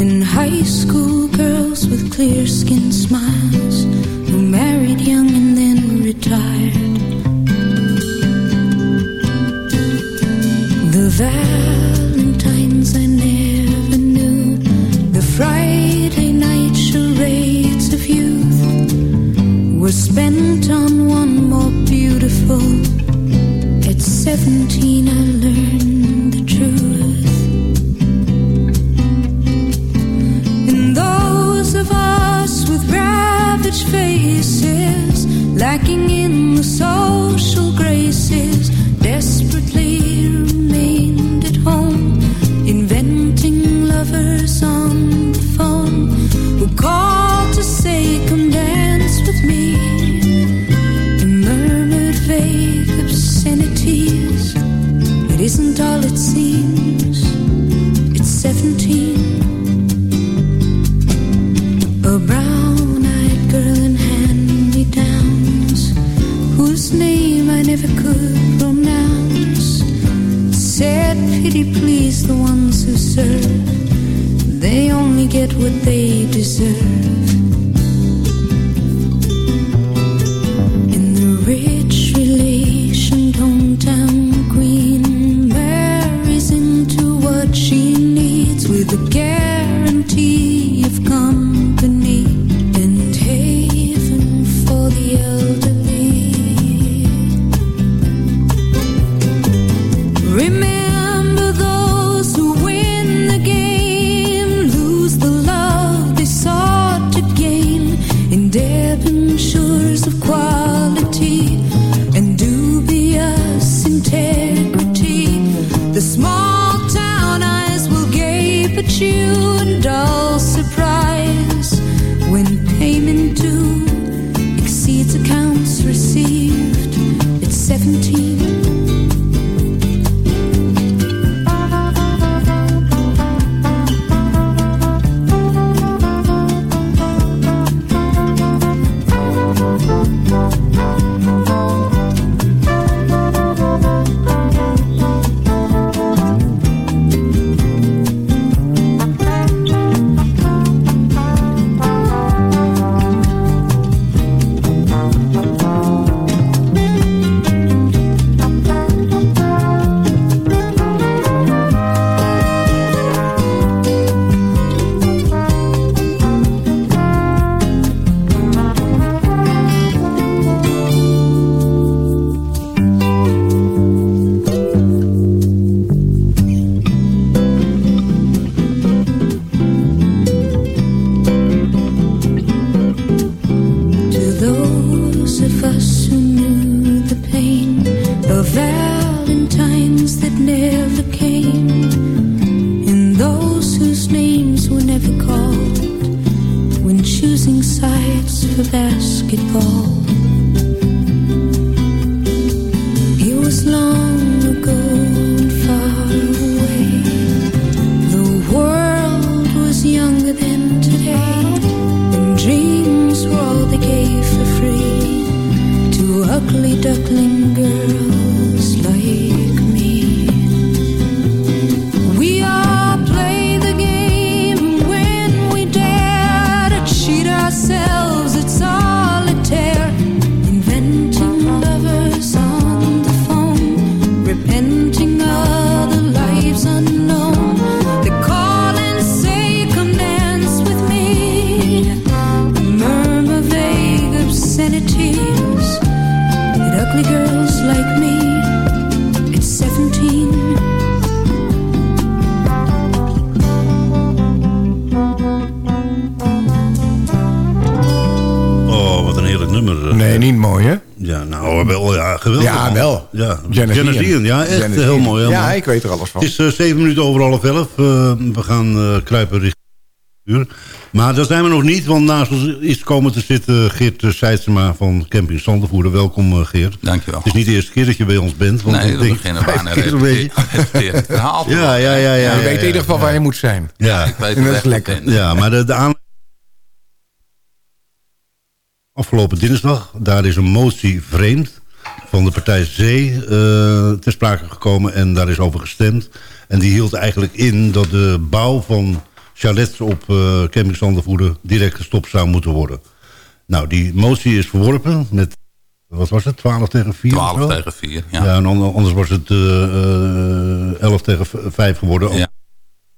and high school girls with clear skin smiles who married young and then retired. The Valentines I never knew, the Friday night charades of youth were spent on one more beautiful. At 17, I learned the truth. And those of us with ravaged faces, lacking in the social graces, Pity please the ones who serve, they only get what they deserve. If I should. Echt heel mooi. Ja, ik weet er alles van. Het is eh, zeven minuten over half elf. Eh, we gaan eh, kruipen richting uur. Maar daar zijn we nog niet, want naast ons is komen te zitten Geert Seidsema van Camping Zandervoerder. Welkom Geert. Dankjewel. Het is niet de eerste keer dat je bij ons bent. Want Nee, ik we denk beginnen vijf bijna keer een beetje. het verhaal. Ja, ja, ja. ja, je weet in ieder geval ja. waar je moet zijn. Ja, Ik weet En dat is lekker. ja maar de, de aan... Afgelopen dinsdag, daar is een motie vreemd van de partij Zee eh ter sprake gekomen en daar is over gestemd. En die hield eigenlijk in dat de bouw van chalets op eh camping Zandervoerder direct gestopt zou moeten worden. Nou, die motie is verworpen met, wat was het, 12 tegen 4? 12 of zo? tegen 4, ja. Ja, en ander- anders was het eh, eh, 11 tegen 5 geworden. Ja.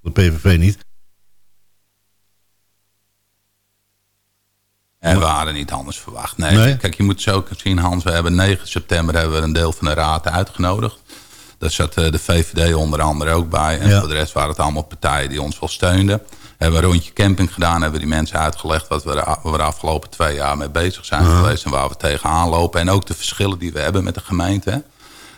De PVV niet. En we hadden niet anders verwacht. Nee. Nee? Kijk, je moet het zo zien, Hans. We hebben 9 september hebben we een deel van de raad uitgenodigd. Daar zat eh, de VVD onder andere ook bij. En Ja. voor de rest waren het allemaal partijen die ons wel steunden. Hebben we een rondje camping gedaan. Hebben die mensen uitgelegd wat we we de afgelopen twee jaar mee bezig zijn geweest. En waar we tegenaan lopen. En ook de verschillen die we hebben met de gemeente.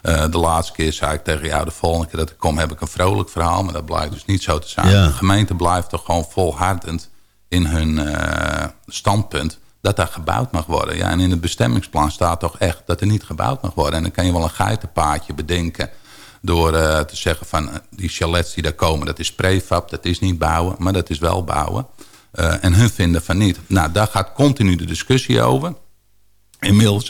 Eh, de laatste keer zei ik tegen jou, de volgende keer dat ik kom heb ik een vrolijk verhaal. Maar dat blijkt dus niet zo te zijn. Ja. De gemeente blijft toch gewoon volhardend in hun eh, standpunt dat daar gebouwd mag worden. Ja, en in het bestemmingsplan staat toch echt dat er niet gebouwd mag worden. En dan kan je wel een geitenpaadje bedenken door eh, te zeggen van eh, die chalets die daar komen, dat is prefab, dat is niet bouwen, maar dat is wel bouwen. En hun vinden van niet. Nou, daar gaat continu de discussie over. Inmiddels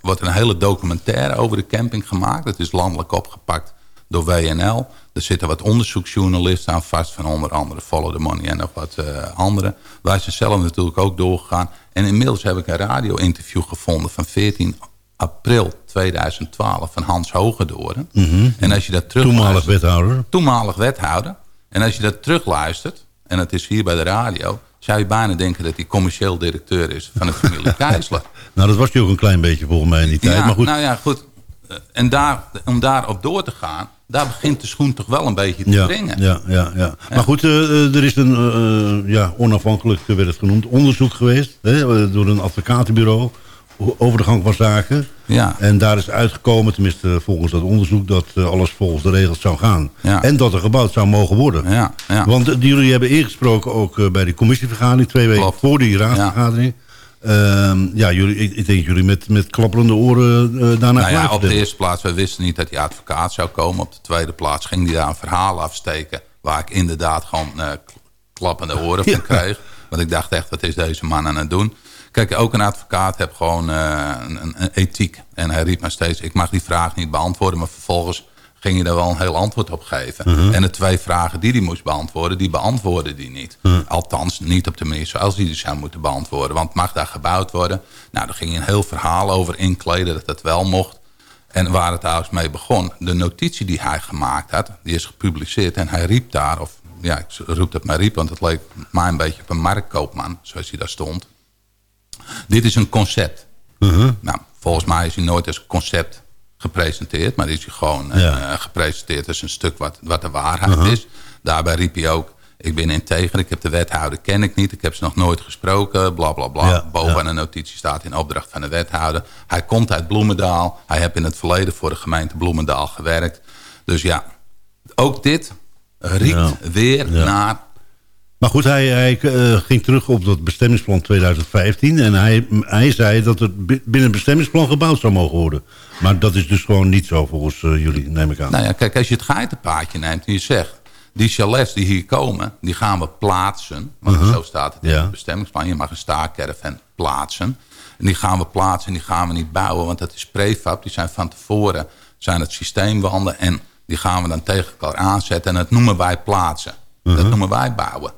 wordt een hele documentaire over de camping gemaakt. Dat is landelijk opgepakt door WNL. Er zitten wat onderzoeksjournalisten aan vast... van onder andere Follow the Money en nog wat eh andere. Wij zijn zelf natuurlijk ook doorgegaan. En inmiddels heb ik een radio-interview gevonden... van 14 april 2012 van Hans Hogedoren. En als je dat terug Toenmalig wethouder. toenmalig wethouder. En als je dat terugluistert, en het is hier bij de radio... zou je bijna denken dat hij commercieel directeur is van de familie Keisler. Nou, dat was hij ook een klein beetje volgens mij in die tijd. Ja, maar goed, nou ja, goed. Eh, En daar, om daarop door te gaan, daar begint de schoen toch wel een beetje te ja, dringen. ja, ja, ja. Maar goed, eh, eh, er is een eh, eh, ja, onafhankelijk, eh, werd het genoemd, onderzoek geweest hè, eh, door een advocatenbureau over de gang van zaken. Ja. En daar is uitgekomen, tenminste volgens dat onderzoek, dat eh, alles volgens de regels zou gaan. Ja. En dat er gebouwd zou mogen worden. Ja, ja. Want eh, jullie hebben ingesproken ook eh, bij die commissievergadering, twee weken Klopt. voor die raadsvergadering. Ja, jullie, ik, ik denk jullie met, met klapperende oren eh daarna Nou ja, op de eerste plaats, we wisten niet dat die advocaat zou komen. Op de tweede plaats ging hij daar een verhaal afsteken... waar ik inderdaad gewoon eh, kl- klappende oren van Ja. kreeg. Want ik dacht echt, wat is deze man aan het doen? Kijk, ook een advocaat heeft gewoon eh, een, een, een ethiek. En hij riep maar steeds, ik mag die vraag niet beantwoorden... maar vervolgens ging je daar wel een heel antwoord op geven. Mhm. En de twee vragen die hij moest beantwoorden, die beantwoordde hij niet. Althans, niet op de manier zoals hij die zou moeten beantwoorden. Want mag daar gebouwd worden? Nou, daar ging hij een heel verhaal over inkleden dat dat wel mocht. En waar het trouwens mee begon, de notitie die hij gemaakt had, die is gepubliceerd en hij riep daar, of ja, ik roep dat maar riep, want het leek mij een beetje op een marktkoopman, zoals hij daar stond. Dit is een concept. Nou, volgens mij is hij nooit als concept gepresenteerd, maar is hij gewoon eh, Ja. gepresenteerd als een stuk wat, wat de waarheid is. Daarbij riep hij ook, ik ben integer, ik heb de wethouder, ken ik niet, ik heb ze nog nooit gesproken, bla bla bla. Ja, een notitie staat in opdracht van de wethouder. Hij komt uit Bloemendaal, hij heeft in het verleden voor de gemeente Bloemendaal gewerkt. Dus ja, ook dit riekt Ja. weer naar Maar goed, hij, hij eh, ging terug op dat bestemmingsplan 2015. En hij, hij zei dat het bi- binnen het bestemmingsplan gebouwd zou mogen worden. Maar dat is dus gewoon niet zo volgens eh, jullie, neem ik aan. Nou ja, kijk, als je het geitenpaadje neemt en je zegt... die chalets die hier komen, die gaan we plaatsen. Want Mhm. zo staat het in Ja. het bestemmingsplan. Je mag een staakcaravan plaatsen. En die gaan we plaatsen en die gaan we niet bouwen. Want dat is prefab. Die zijn van tevoren zijn het systeemwanden. En die gaan we dan tegen elkaar aanzetten. En dat noemen wij plaatsen. Dat noemen wij bouwen.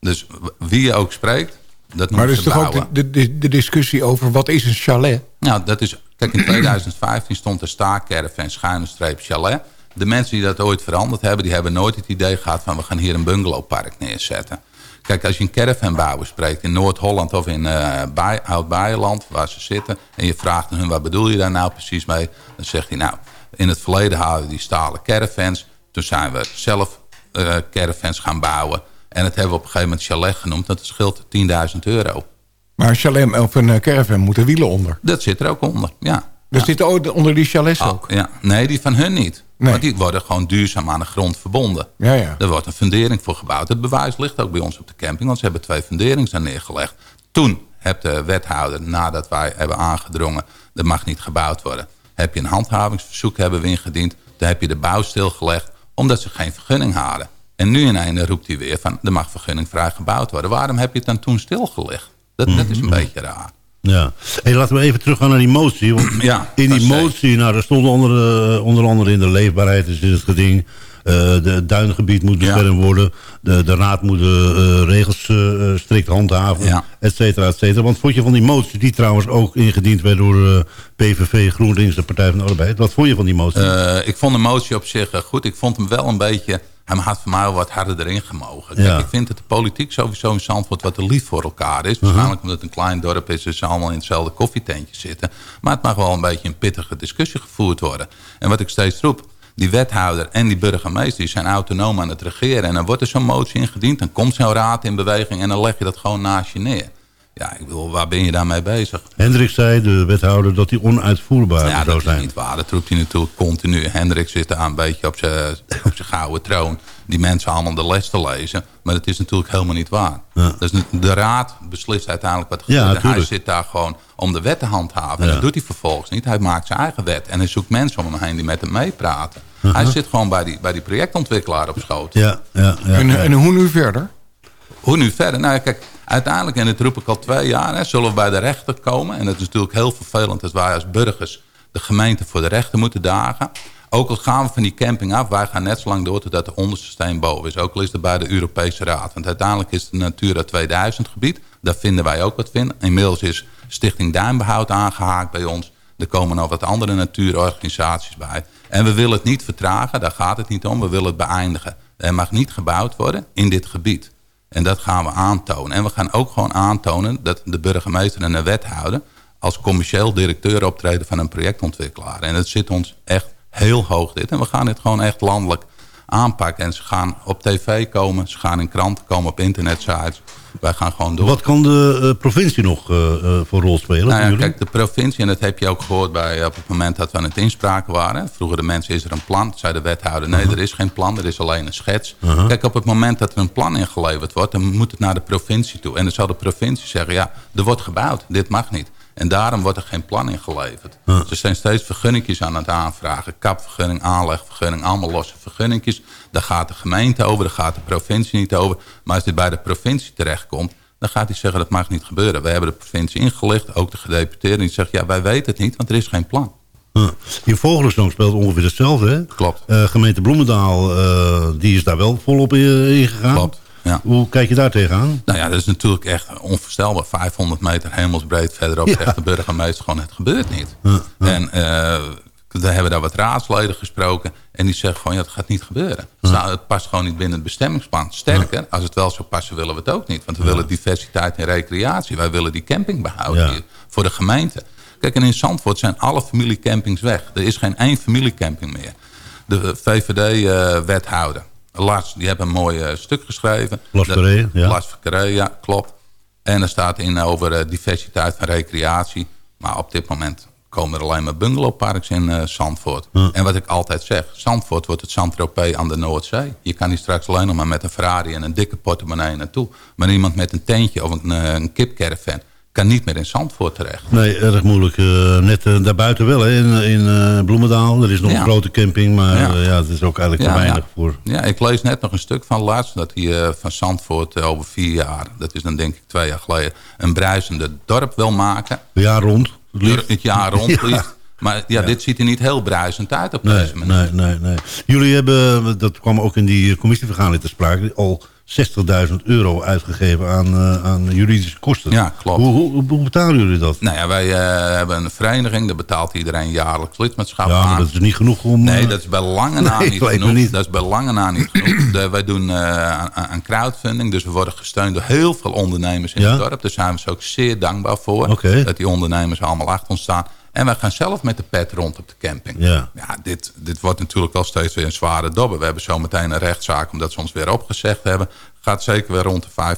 Dus wie je ook spreekt, dat Maar er is toch bouwen. ook de, de, de discussie over wat is een chalet? Nou, dat is... Kijk, in 2015 stond er staakcaravan schuine streep chalet. De mensen die dat ooit veranderd hebben... die hebben nooit het idee gehad van... we gaan hier een bungalowpark neerzetten. Kijk, als je een caravanbouwer spreekt in Noord-Holland of in eh Bij- Oud-Beijerland... waar ze zitten, en je vraagt aan hun... wat bedoel je daar nou precies mee? Dan zegt hij, nou, in het verleden hadden we die stalen caravans. Toen zijn we zelf eh, caravans gaan bouwen. En dat hebben we op een gegeven moment chalet genoemd. Dat scheelt 10.000 euro. Maar een chalet of een eh, caravan moeten wielen onder. Dat zit er ook onder, ja. Er zitten ook onder die chalets Ah, ook. Ja. Nee, die van hun niet. Want die worden gewoon duurzaam aan de grond verbonden. Ja, ja. Er wordt een fundering voor gebouwd. Het bewijs ligt ook bij ons op de camping. Want ze hebben twee funderings daar neergelegd. Toen heb de wethouder, nadat wij hebben aangedrongen... er mag niet gebouwd worden... heb je een handhavingsverzoek hebben we ingediend. Daar heb je de bouw stilgelegd... omdat ze geen vergunning hadden. En nu in een roept hij weer van... er mag vergunningvrij gebouwd worden. Waarom heb je het dan toen stilgelegd? Dat, dat is een beetje raar. Ja. Hey, laten we even teruggaan naar die motie. Want Ja, in die motie, nou, er stond onder, eh, onder andere in de leefbaarheid is in het geding. de, het duingebied moet beschermd worden. De, de raad moet de eh, regels eh, eh, strikt handhaven. Ja. Et cetera, et cetera. Want vond je van die motie, die trouwens ook ingediend werd door PVV, GroenLinks, de Partij van de Arbeid. Wat vond je van die motie? Ik vond de motie op zich goed. Ik vond hem wel een beetje... Hij had voor mij wel wat harder erin gemogen. Kijk, Ja. ik vind dat de politiek sowieso in Zandvoort wat te lief voor elkaar is. Mhm. Waarschijnlijk omdat het een klein dorp is... en ze allemaal in hetzelfde koffietentje zitten. Maar het mag wel een beetje een pittige discussie gevoerd worden. En wat ik steeds roep... Die wethouder en die burgemeester die zijn autonoom aan het regeren. En dan wordt er zo'n motie ingediend. Dan komt zo'n raad in beweging. En dan leg je dat gewoon naast je neer. Ja, ik bedoel, waar ben je daarmee bezig? Hendrik zei, de wethouder, dat die onuitvoerbaar Ja, zou dat is zijn. niet waar. Dat roept hij natuurlijk continu. Hendrik zit daar een beetje op zijn op zijn gouden troon. Die mensen allemaal de les te lezen. Maar dat is natuurlijk helemaal niet waar. Dus de raad beslist uiteindelijk wat er Ja, gebeurt. En hij zit daar gewoon om de wet te handhaven. En Ja. dat doet hij vervolgens niet. Hij maakt zijn eigen wet. En hij zoekt mensen om hem heen die met hem meepraten. Hij zit gewoon bij die, bij die projectontwikkelaar op schoot. Ja, ja, ja. en, ja. en hoe nu verder? Hoe nu verder? Nou, ja, kijk, uiteindelijk, en dat roep ik al twee jaar, hè, zullen we bij de rechter komen. En dat is natuurlijk heel vervelend dat wij als burgers de gemeente voor de rechter moeten dagen. Ook al gaan we van die camping af, wij gaan net zo lang door totdat de onderste steen boven is. Ook al is het bij de Europese Raad. Want uiteindelijk is het een Natura 2000 gebied. Daar vinden wij ook wat van. Inmiddels is Stichting Duinbehoud aangehaakt bij ons. Er komen nog wat andere natuurorganisaties bij. En we willen het niet vertragen, daar gaat het niet om. We willen het beëindigen. Er mag niet gebouwd worden in dit gebied. En dat gaan we aantonen. En we gaan ook gewoon aantonen dat de burgemeester en de wethouder... als commercieel directeur optreden van een projectontwikkelaar. En het zit ons echt heel hoog dit. En we gaan dit gewoon echt landelijk aanpakken. En ze gaan op tv komen, ze gaan in kranten komen, op internetsites. Wij gaan gewoon door. Wat kan de eh, provincie nog eh, eh, voor rol spelen? Nou ja, kijk, de provincie, en dat heb je ook gehoord bij, op het moment dat we aan het inspraken waren. Vroegen de mensen, is er een plan? Zei de wethouder, nee, er is geen plan, er is alleen een schets. Uh-huh. Kijk, op het moment dat er een plan ingeleverd wordt, dan moet het naar de provincie toe. En dan zal de provincie zeggen, ja, er wordt gebouwd, dit mag niet. En daarom wordt er geen plan ingeleverd. Ze zijn steeds vergunningjes aan het aanvragen. Kapvergunning, aanlegvergunning, allemaal losse vergunningjes. Daar gaat de gemeente over, daar gaat de provincie niet over. Maar als dit bij de provincie terechtkomt, dan gaat hij zeggen dat mag niet gebeuren. Wij hebben de provincie ingelicht, ook de gedeputeerde. Die zegt, ja, wij weten het niet, want er is geen plan. In Vogelensdom speelt ongeveer hetzelfde, hè? Klopt. Eh, gemeente Bloemendaal, eh, die is daar wel volop in, in gegaan. Klopt, ja. Hoe kijk je daar tegenaan? Nou ja, dat is natuurlijk echt onvoorstelbaar. 500 meter hemelsbreed verderop Ja. zegt de burgemeester gewoon, het gebeurt niet. Ja. En eh, we hebben daar wat raadsleden gesproken. En die zeggen gewoon, ja, het gaat niet gebeuren. Het staat- Het past gewoon niet binnen het bestemmingsplan. Sterker, als het wel zou passen, willen we het ook niet. Want we willen diversiteit en recreatie. Wij willen die camping behouden hier voor de gemeente. Kijk, en in Zandvoort zijn alle familiecampings weg. Er is geen één familiecamping meer. De VVD-wethouder, Lars, die heeft een mooi eh, stuk geschreven. Lars ja. Ja, klopt. En er staat in over eh, diversiteit van recreatie. Maar op dit moment komen er alleen maar bungalowparks in eh, Zandvoort. Ja. En wat ik altijd zeg, Zandvoort wordt het Saint-Tropez aan de Noordzee. Je kan hier straks alleen nog maar met een Ferrari en een dikke portemonnee naartoe. Maar iemand met een tentje of een, een kipcaravan kan niet meer in Zandvoort terecht. Nee, erg moeilijk. Eh, net eh, daarbuiten wel, hè, in, in eh, Bloemendaal. Er is nog Ja. een grote camping, maar Ja. het is ook eigenlijk te weinig voor. Ja, ik lees net nog een stuk van laatst... dat hij van Zandvoort over vier jaar... dat is dan denk ik twee jaar geleden... een bruisende dorp wil maken. Een jaar rond. Het. Het jaar rond liefst. Maar ja, dit ziet er niet heel bruisend uit op Nee, deze manier. nee, nee, nee. Jullie hebben, dat kwam ook in die commissievergadering te sprake... al 60.000 euro uitgegeven aan, eh, aan juridische kosten. Ja, klopt. Hoe, hoe, hoe betalen jullie dat? Nou ja, wij eh, hebben een vereniging, daar betaalt iedereen jaarlijks lidmaatschap Ja, maar aan. dat is niet genoeg om... Nee, eh, dat is bij lange na Nee, niet genoeg. niet. Dat is bij lange na niet genoeg. De- wij doen aan, aan crowdfunding, dus we worden gesteund door heel veel ondernemers in Ja? het dorp. Daar zijn we ze ook zeer dankbaar voor. Dat die ondernemers allemaal achter ons staan. En wij gaan zelf met de pet rond op de camping. Ja. Ja, dit, dit wordt natuurlijk wel steeds weer een zware dobber. We hebben zometeen een rechtszaak omdat ze ons weer opgezegd hebben. Gaat zeker weer rond de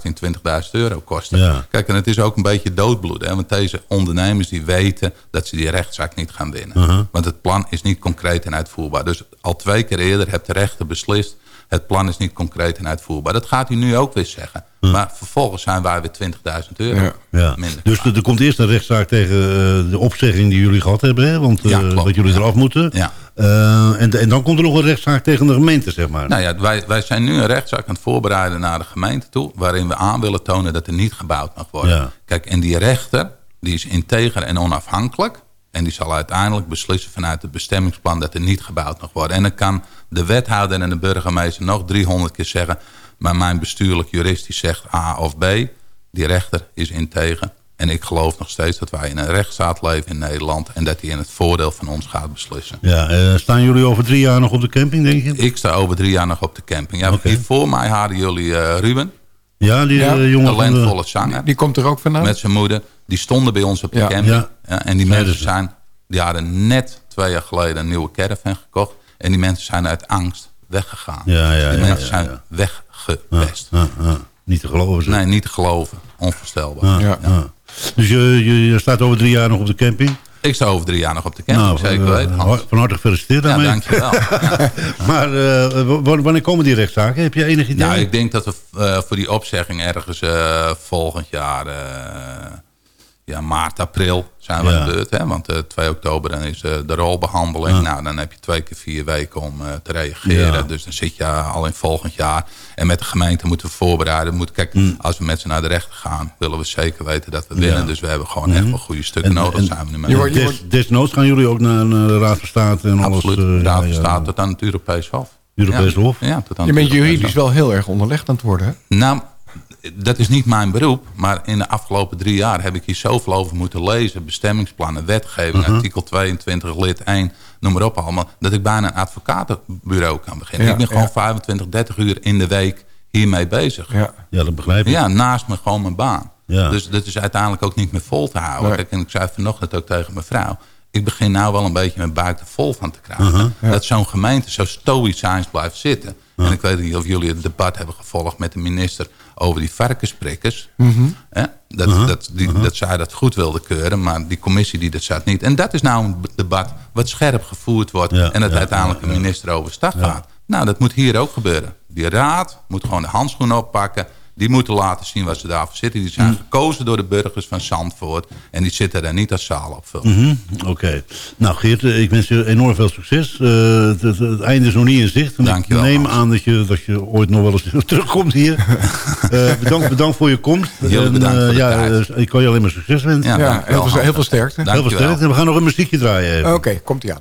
15.000, 20.000 euro kosten. Ja. Kijk, en het is ook een beetje doodbloeden. Hè? Want deze ondernemers die weten dat ze die rechtszaak niet gaan winnen. Uh-huh. Want het plan is niet concreet en uitvoerbaar. Dus al twee keer eerder hebt de rechter beslist... het plan is niet concreet en uitvoerbaar. Dat gaat hij nu ook weer zeggen. Maar vervolgens zijn wij weer 20.000 euro Ja. Ja. minder. Dus er, er komt eerst een rechtszaak tegen eh, de opzegging die jullie gehad hebben. Hè? Want klopt. dat jullie eraf moeten. Ja. Eh, en, en dan komt er nog een rechtszaak tegen de gemeente, zeg maar. Nou ja, wij, wij zijn nu een rechtszaak aan het voorbereiden naar de gemeente toe... waarin we aan willen tonen dat er niet gebouwd mag worden. Kijk, en die rechter die is integer en onafhankelijk... en die zal uiteindelijk beslissen vanuit het bestemmingsplan... dat er niet gebouwd mag worden. En dan kan de wethouder en de burgemeester nog 300 keer zeggen... maar mijn bestuurlijk jurist die zegt A of B... die rechter is integer... En ik geloof nog steeds dat wij in een rechtsstaat leven in Nederland... en dat hij in het voordeel van ons gaat beslissen. Ja, eh, staan jullie over drie jaar nog op de camping, denk je? Ik sta over drie jaar nog op de camping. Ja. Hier voor mij hadden jullie eh, Ruben, Ja, die Ja, eh, jongen van de... talentvolle zanger, Die komt er ook vandaan? met zijn moeder. Die stonden bij ons op de Ja. camping. Ja. Ja, en die mensen ze. zijn, die hadden net twee jaar geleden een nieuwe caravan gekocht. En die mensen zijn uit angst weggegaan. Ja, ja, die ja, mensen ja, zijn ja. weggewest. Ja, ja. Niet te geloven. zeg. Nee, niet te geloven. Onvoorstelbaar. Ja, Ja. ja. Dus je, je, je staat over drie jaar nog op de camping? Ik sta over drie jaar nog op de camping, nou, zeker eh, weten. Van harte gefeliciteerd Ja, daarmee. dankjewel. Ja. maar eh, wanneer komen die rechtszaken? Heb je enig idee? Nou, ik denk dat we eh, voor die opzegging ergens volgend jaar, ja, maart, april zijn we Ja. aan de beurt. Hè? Want eh 2 oktober dan is eh, de rolbehandeling. Nou, dan heb je twee keer vier weken om eh, te reageren. Ja. Dus dan zit je al in volgend jaar. En met de gemeente moeten we voorbereiden. We Moeten, kijk, als we met ze naar de rechter gaan, willen we zeker weten dat we winnen. Mm. Ja. Dus we hebben gewoon echt wel goede stukken En- nodig. en- zijn we nu mee. Je wordt- je Des, desnoods gaan jullie ook naar, naar de Raad van State en alles. Absoluut. eh, De Raad van ja. State tot aan het Europees Hof. Europees Ja. Hof? Ja, tot aan Je het bent juridisch wel heel erg onderlegd aan het worden. Hè? Nou, dat is niet mijn beroep. Maar in de afgelopen drie jaar heb ik hier zoveel over moeten lezen. Bestemmingsplannen, wetgeving, Mhm. artikel 22, lid 1, noem maar op allemaal. Dat ik bijna een advocatenbureau kan beginnen. Ja, ik ben gewoon ja. 25, 30 uur in de week hiermee bezig. Ja. Ja, dat begrijp ik. Ja, naast me gewoon mijn baan. Ja. Dus dat is uiteindelijk ook niet meer vol te houden. Nee. Kijk, en ik zei vanochtend ook tegen mijn vrouw... ik begin nou wel een beetje mijn buik er vol van te krijgen. Uh-huh. Dat zo'n gemeente zo stoïcijns blijft zitten. En ik weet niet of jullie het debat hebben gevolgd met de minister... over die varkensprikkers. Mhm. Hè? Dat, Uh-huh. dat, die, dat zij dat goed wilde keuren, maar die commissie die dat zat niet. En dat is nou een debat wat scherp gevoerd wordt... Ja, en dat ja, uiteindelijk ja. minister overstag gaat. Nou, dat moet hier ook gebeuren. Die raad moet gewoon de handschoen oppakken... Die moeten laten zien wat ze daarvoor zitten. Die zijn Mm. gekozen door de burgers van Zandvoort. En die zitten daar niet als zaal op vullen. Mhm, Oké. Nou Geert, eh, ik wens je enorm veel succes. Eh, het, het- het einde is nog niet in zicht. En Dank je wel, Ik neem aan dat je, dat je ooit nog wel eens terugkomt hier. Eh, bedankt, bedankt voor je komst. En, bedankt voor de ja, tijd. ik kan je alleen maar succes wensen. Ja, heel, veel, heel veel sterkte. Heel veel sterkte. En we gaan nog een muziekje draaien. Oké, komt ie aan.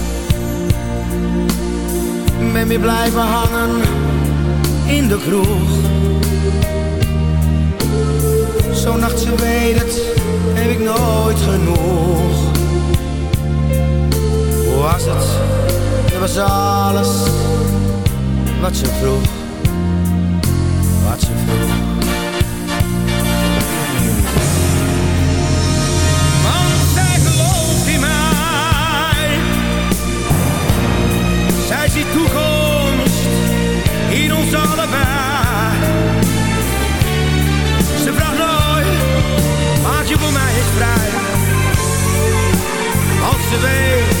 Ben weer blijven hangen in de kroeg. Zo'n nacht, ze weet het, heb ik nooit genoeg. Hoe was het? Het was alles wat ze vroeg. Maak je voor mij eens vrij. Want ze weet,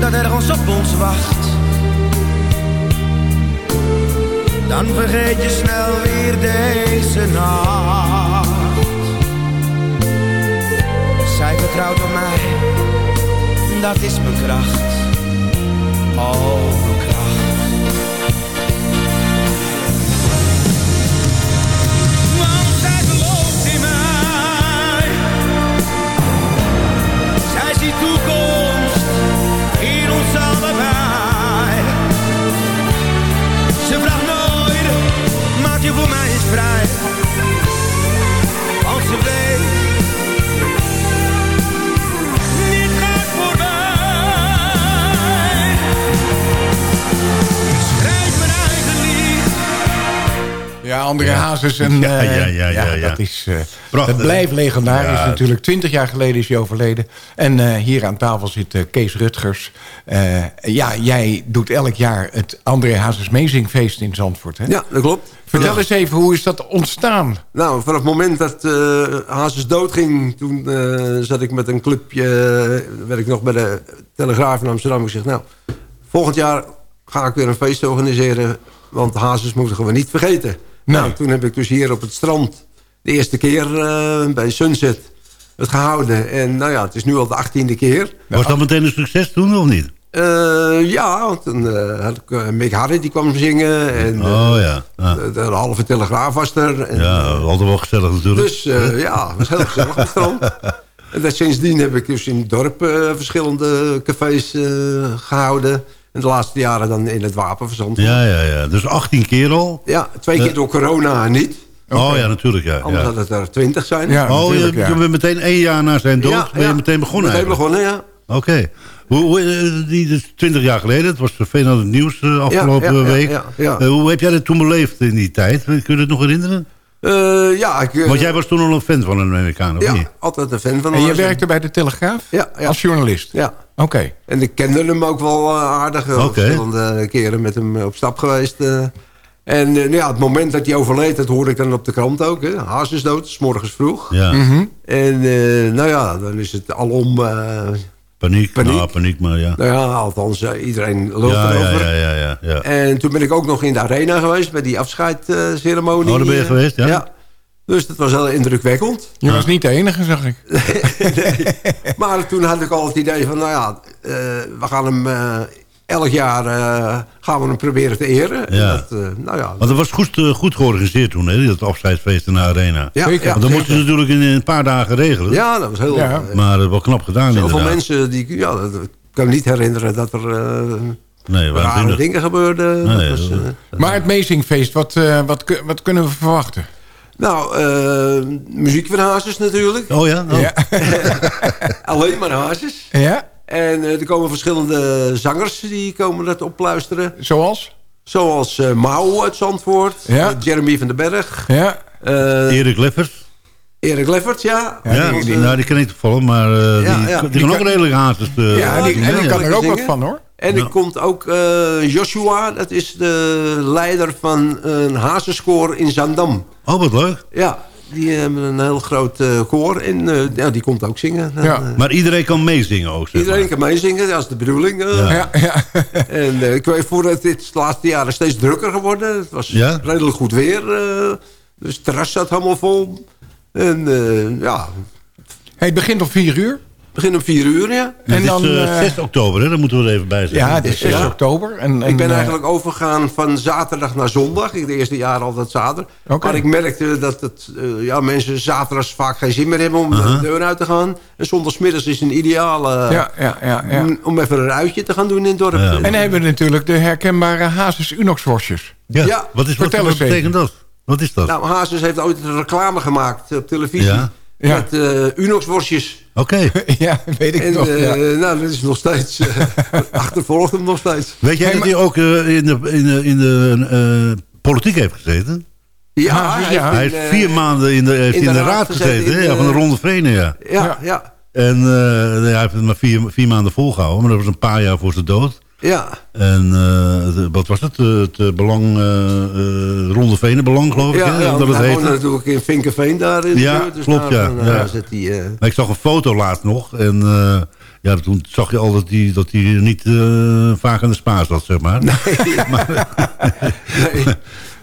dat ergens op ons wacht. Dan vergeet je snel weer deze nacht. Zij vertrouwt op mij, dat is mijn kracht. Oh, mijn kracht. Want zij gelooft in mij. Zij ziet toekomst maak je voor Ja, André Ja. Hazes. En, Ja, eh, ja, ja, ja, ja. Dat, is, eh, Prachtig, dat blijft hè? legendarisch Ja. natuurlijk. Twintig jaar geleden is hij overleden. En eh, hier aan tafel zit eh, Kees Rutgers. Eh, ja, jij doet elk jaar het André Hazes Meezingfeest in Zandvoort. Hè? Ja, dat klopt. Vertel Ja. eens even, hoe is dat ontstaan? Nou, vanaf het moment dat eh Hazes doodging... toen eh, zat ik met een clubje... eh, werd ik nog bij de Telegraaf in Amsterdam. Ik zeg, nou, volgend jaar ga ik weer een feest organiseren... want Hazes moeten we niet vergeten. Nou, toen heb ik dus hier op het strand... de eerste keer eh, bij Sunset het gehouden. En nou ja, het is nu al de achttiende keer. Was dat meteen een succes toen of niet? Eh, ja, want toen eh, had ik uh, Mick Harry die kwam zingen. En, Oh ja. ja. de, de halve telegraaf was er. En, Ja, altijd wel gezellig natuurlijk. Dus ja, was heel gezellig op het strand. En dat, sindsdien heb ik dus in het dorp verschillende cafés eh, gehouden. De laatste jaren dan in het wapenverzand. Ja, ja, ja. Dus 18 keer al? Ja, twee keer Eh, door corona niet. Oh ja, natuurlijk. Ja, Anders ja. had het er twintig zijn. oh, je, je bent meteen één jaar na zijn dood Ja, ben je ja. meteen begonnen Meteen eigenlijk. begonnen, ja. Oké. Hoe, hoe, eh, die, dus 20 jaar geleden, het was veel aan het nieuws eh, afgelopen Ja, ja, ja, week. ja, ja. Hoe heb jij dat toen beleefd in die tijd? Kun je het nog herinneren? Eh, ja, ik, Want jij was toen al een fan van een Amerikaan, of ja, niet? altijd een fan van En je werkte bij de Telegraaf? Ja, ja. Als journalist? Ja. Oké. En ik kende hem ook wel eh, aardig. eh, Oké. Verschillende keren met hem eh, op stap geweest. eh. En eh, nou ja, het moment dat hij overleed, dat hoorde ik dan op de krant ook. Hè. Haas is dood, s morgens vroeg. Ja. Mhm. En eh, nou ja, dan is het alom... eh Paniek, Paniek. Nou, paniek maar ja. nou ja, althans, eh, iedereen loopt Ja, ja, erover. ja, ja, ja, ja. En toen ben ik ook nog in de arena geweest... bij die afscheidsceremonie. Oh, daar ben je geweest, ja? Dus dat was heel indrukwekkend. Je was niet de enige, zag ik. Maar toen had ik al het idee van, nou ja, eh, we gaan hem eh, elk jaar eh, gaan we hem proberen te eren. En Ja. Dat, eh, nou ja, Want dat was goed, goed georganiseerd toen, hè? Dat afscheidsfeest in de arena. Ja, Zeker. ja, Want dat moesten ze natuurlijk in een paar dagen regelen. ja, dat was heel... Ja. Maar dat was wel knap gedaan zoveel inderdaad. mensen, die, ja, dat, ik kan me niet herinneren dat er eh Nee, rare dingen gebeurden. Nee, dat was, dat- Maar het Meezingfeest, wat, eh, wat, wat kunnen we verwachten? Nou, eh, muziek van Hazes natuurlijk. Oh ja? Oh. Ja. Alleen maar Hazes. ja? En eh, er komen verschillende zangers die komen dat opluisteren. Zoals? Zoals eh Mao uit Zandvoort. Ja. Jeremy van den Berg. Ja. eh, Erik Leffers. Erik Leffert, ja. Ja, Die- die, nou, die ken ik toevallig, maar eh, Ja, die, ja. die, Die kan ook kan- redelijk hazes. Ja, die- en die kan er ook Wat van hoor. En er komt ook eh, Joshua, dat is de leider van een hazenskoor in Zandam. Oh, wat leuk. Ja, die hebben een heel groot eh, koor en eh, ja, die komt ook zingen. En, eh, Maar iedereen kan meezingen ook, zeg Iedereen kan meezingen, dat is de bedoeling. Ja. Ja, En ik weet voordat dit de laatste jaren steeds drukker geworden. Het was Ja? redelijk goed weer. eh, dus het terras zat helemaal vol. En eh, ja... het begint om vier uur. Het begint om vier uur, ja. En En dan, het is eh, eh, 6 oktober, hè? daar moeten we er even bij zeggen. Ja, het is 6 Ja. oktober. En, en, ik ben eh, eigenlijk overgegaan van zaterdag naar zondag. Ik de eerste jaren altijd zaterdag. Oké. Maar ik merkte dat het, eh, ja, mensen zaterdags vaak geen zin meer hebben om de deur uit te gaan. En zondagsmiddags is een ideale Ja, ja, ja, ja. om- om even een uitje te gaan doen in het dorp. Ja. En dan hebben we natuurlijk de herkenbare Hazes Unox worstjes. Ja, Ja, wat, is, wat, vertel wat betekent dat? Wat is dat? Nou, Hazes heeft ooit een reclame gemaakt op televisie. Ja. Ja. Met eh Unox-worstjes. Oké. ja, weet ik En nog. eh, ja. nou, dat is nog steeds... eh, achtervolgt hem nog steeds. Weet jij Hey, dat hij ook eh, in de, in de, in de eh, politiek heeft gezeten? Ja, hij, ja. hij heeft vier maanden in de, heeft in in de raad raad gezeten, gezeten, hè? in ja, van de de- Ronde Venen, ja. Ja, ja, En eh, hij heeft het maar vier, vier maanden volgehouden, maar dat was een paar jaar voor zijn dood. Ja. En eh, de- wat was het? Eh, Het eh, belang, eh eh, Ronde Venen belang, geloof ik, Ja, hè? ja, dat het woonde natuurlijk in Vinkenveen daar in Ja, de buurt. Dus klopt, daar, ja, dan, ja. zit eh, Maar ik zag een foto laatst nog. En eh, ja, toen zag je al dat hij dat die niet eh, vaak aan de spaar zat, zeg maar. nee.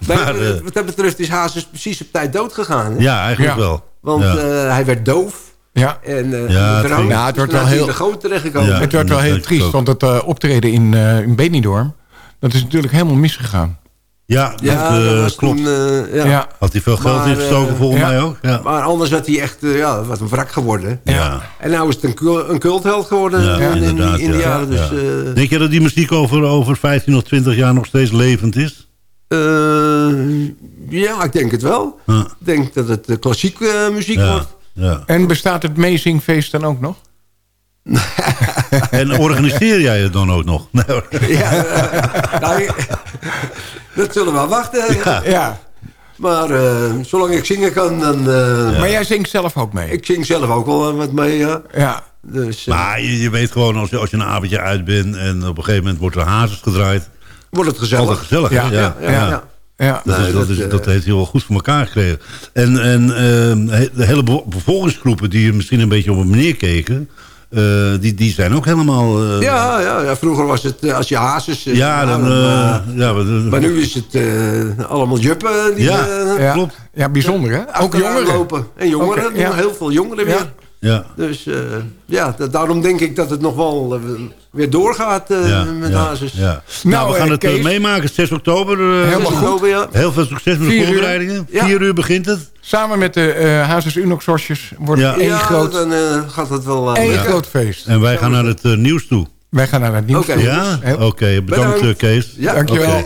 Nee, Maar, eh, wat dat betreft is Hazes precies op tijd dood gegaan. hè? Ja, eigenlijk Ja. wel. Want ja. eh, hij werd doof. Ja. En uh, Ja, het de Ja, wordt wel heel- de terechtgekomen. Ja. Het werd wel heel triest, want het eh, optreden in, eh in Benidorm... dat is natuurlijk helemaal misgegaan. ja, Ja, dat, dat was klopt. toen... eh, ja. Ja. Had hij veel geld ingestoken, volgens ja. mij ook. Ja. Maar anders had hij echt ja, wat een wrak geworden. Ja. En nou is het een, een cultheld geworden Ja, in, in die- inderdaad, in die ja. jaren. Dus, Ja. eh, Denk je dat die muziek over, over 15 of 20 jaar nog steeds levend is? eh, ja, ik denk het wel. Ja. Ik denk dat het klassieke muziek Ja. wordt. Ja. En bestaat het Meezingfeest dan ook nog? En organiseer jij het dan ook nog? Nee. Ja, nou, dat zullen we wel wachten. Ja. Maar eh, zolang ik zingen kan, dan... eh, Maar jij zingt zelf ook mee? Ik zing zelf ook wel wat mee, ja. Ja. Dus, eh, Maar je, je weet gewoon, als je, als je een avondje uit bent... en op een gegeven moment wordt er hazes gedraaid... wordt het gezellig. Altijd gezellig, Ja, ja, ja. Dat, is, dat, dat, is, eh, dat heeft hij wel goed voor elkaar gekregen. En, en eh, de hele bevo- bevolkingsgroepen die misschien een beetje op hem neerkeken... eh, die, die zijn ook helemaal... eh, Ja, ja, ja, vroeger was het als je hazes... ja, dan... ja, maar, maar nu is het eh, allemaal juppen die Ja. Ja. Klopt. Ja, bijzonder hè? Ook jongeren. lopen. En jongeren, ja. heel veel jongeren weer. Ja. Dus eh, ja, da- daarom denk ik dat het nog wel eh, weer doorgaat eh, Ja, met ja, hazes. ja. Nou, Nou, we gaan het Kees. meemaken, 6 oktober. eh, Helemaal Dus goed. ik hoop, ja. Heel veel succes met de Vier uur. voorbereidingen. Ja. Vier uur begint het. Samen met de eh Hazes Unox worstjes wordt Ja. het één, Ja, groot, dan eh, gaat het wel... groot feest. En wij gaan naar het nieuws toe. Wij gaan naar het nieuws Oké. toe. Ja? Oké, bedankt Bedankt. Kees. Ja, Dankjewel. Oké.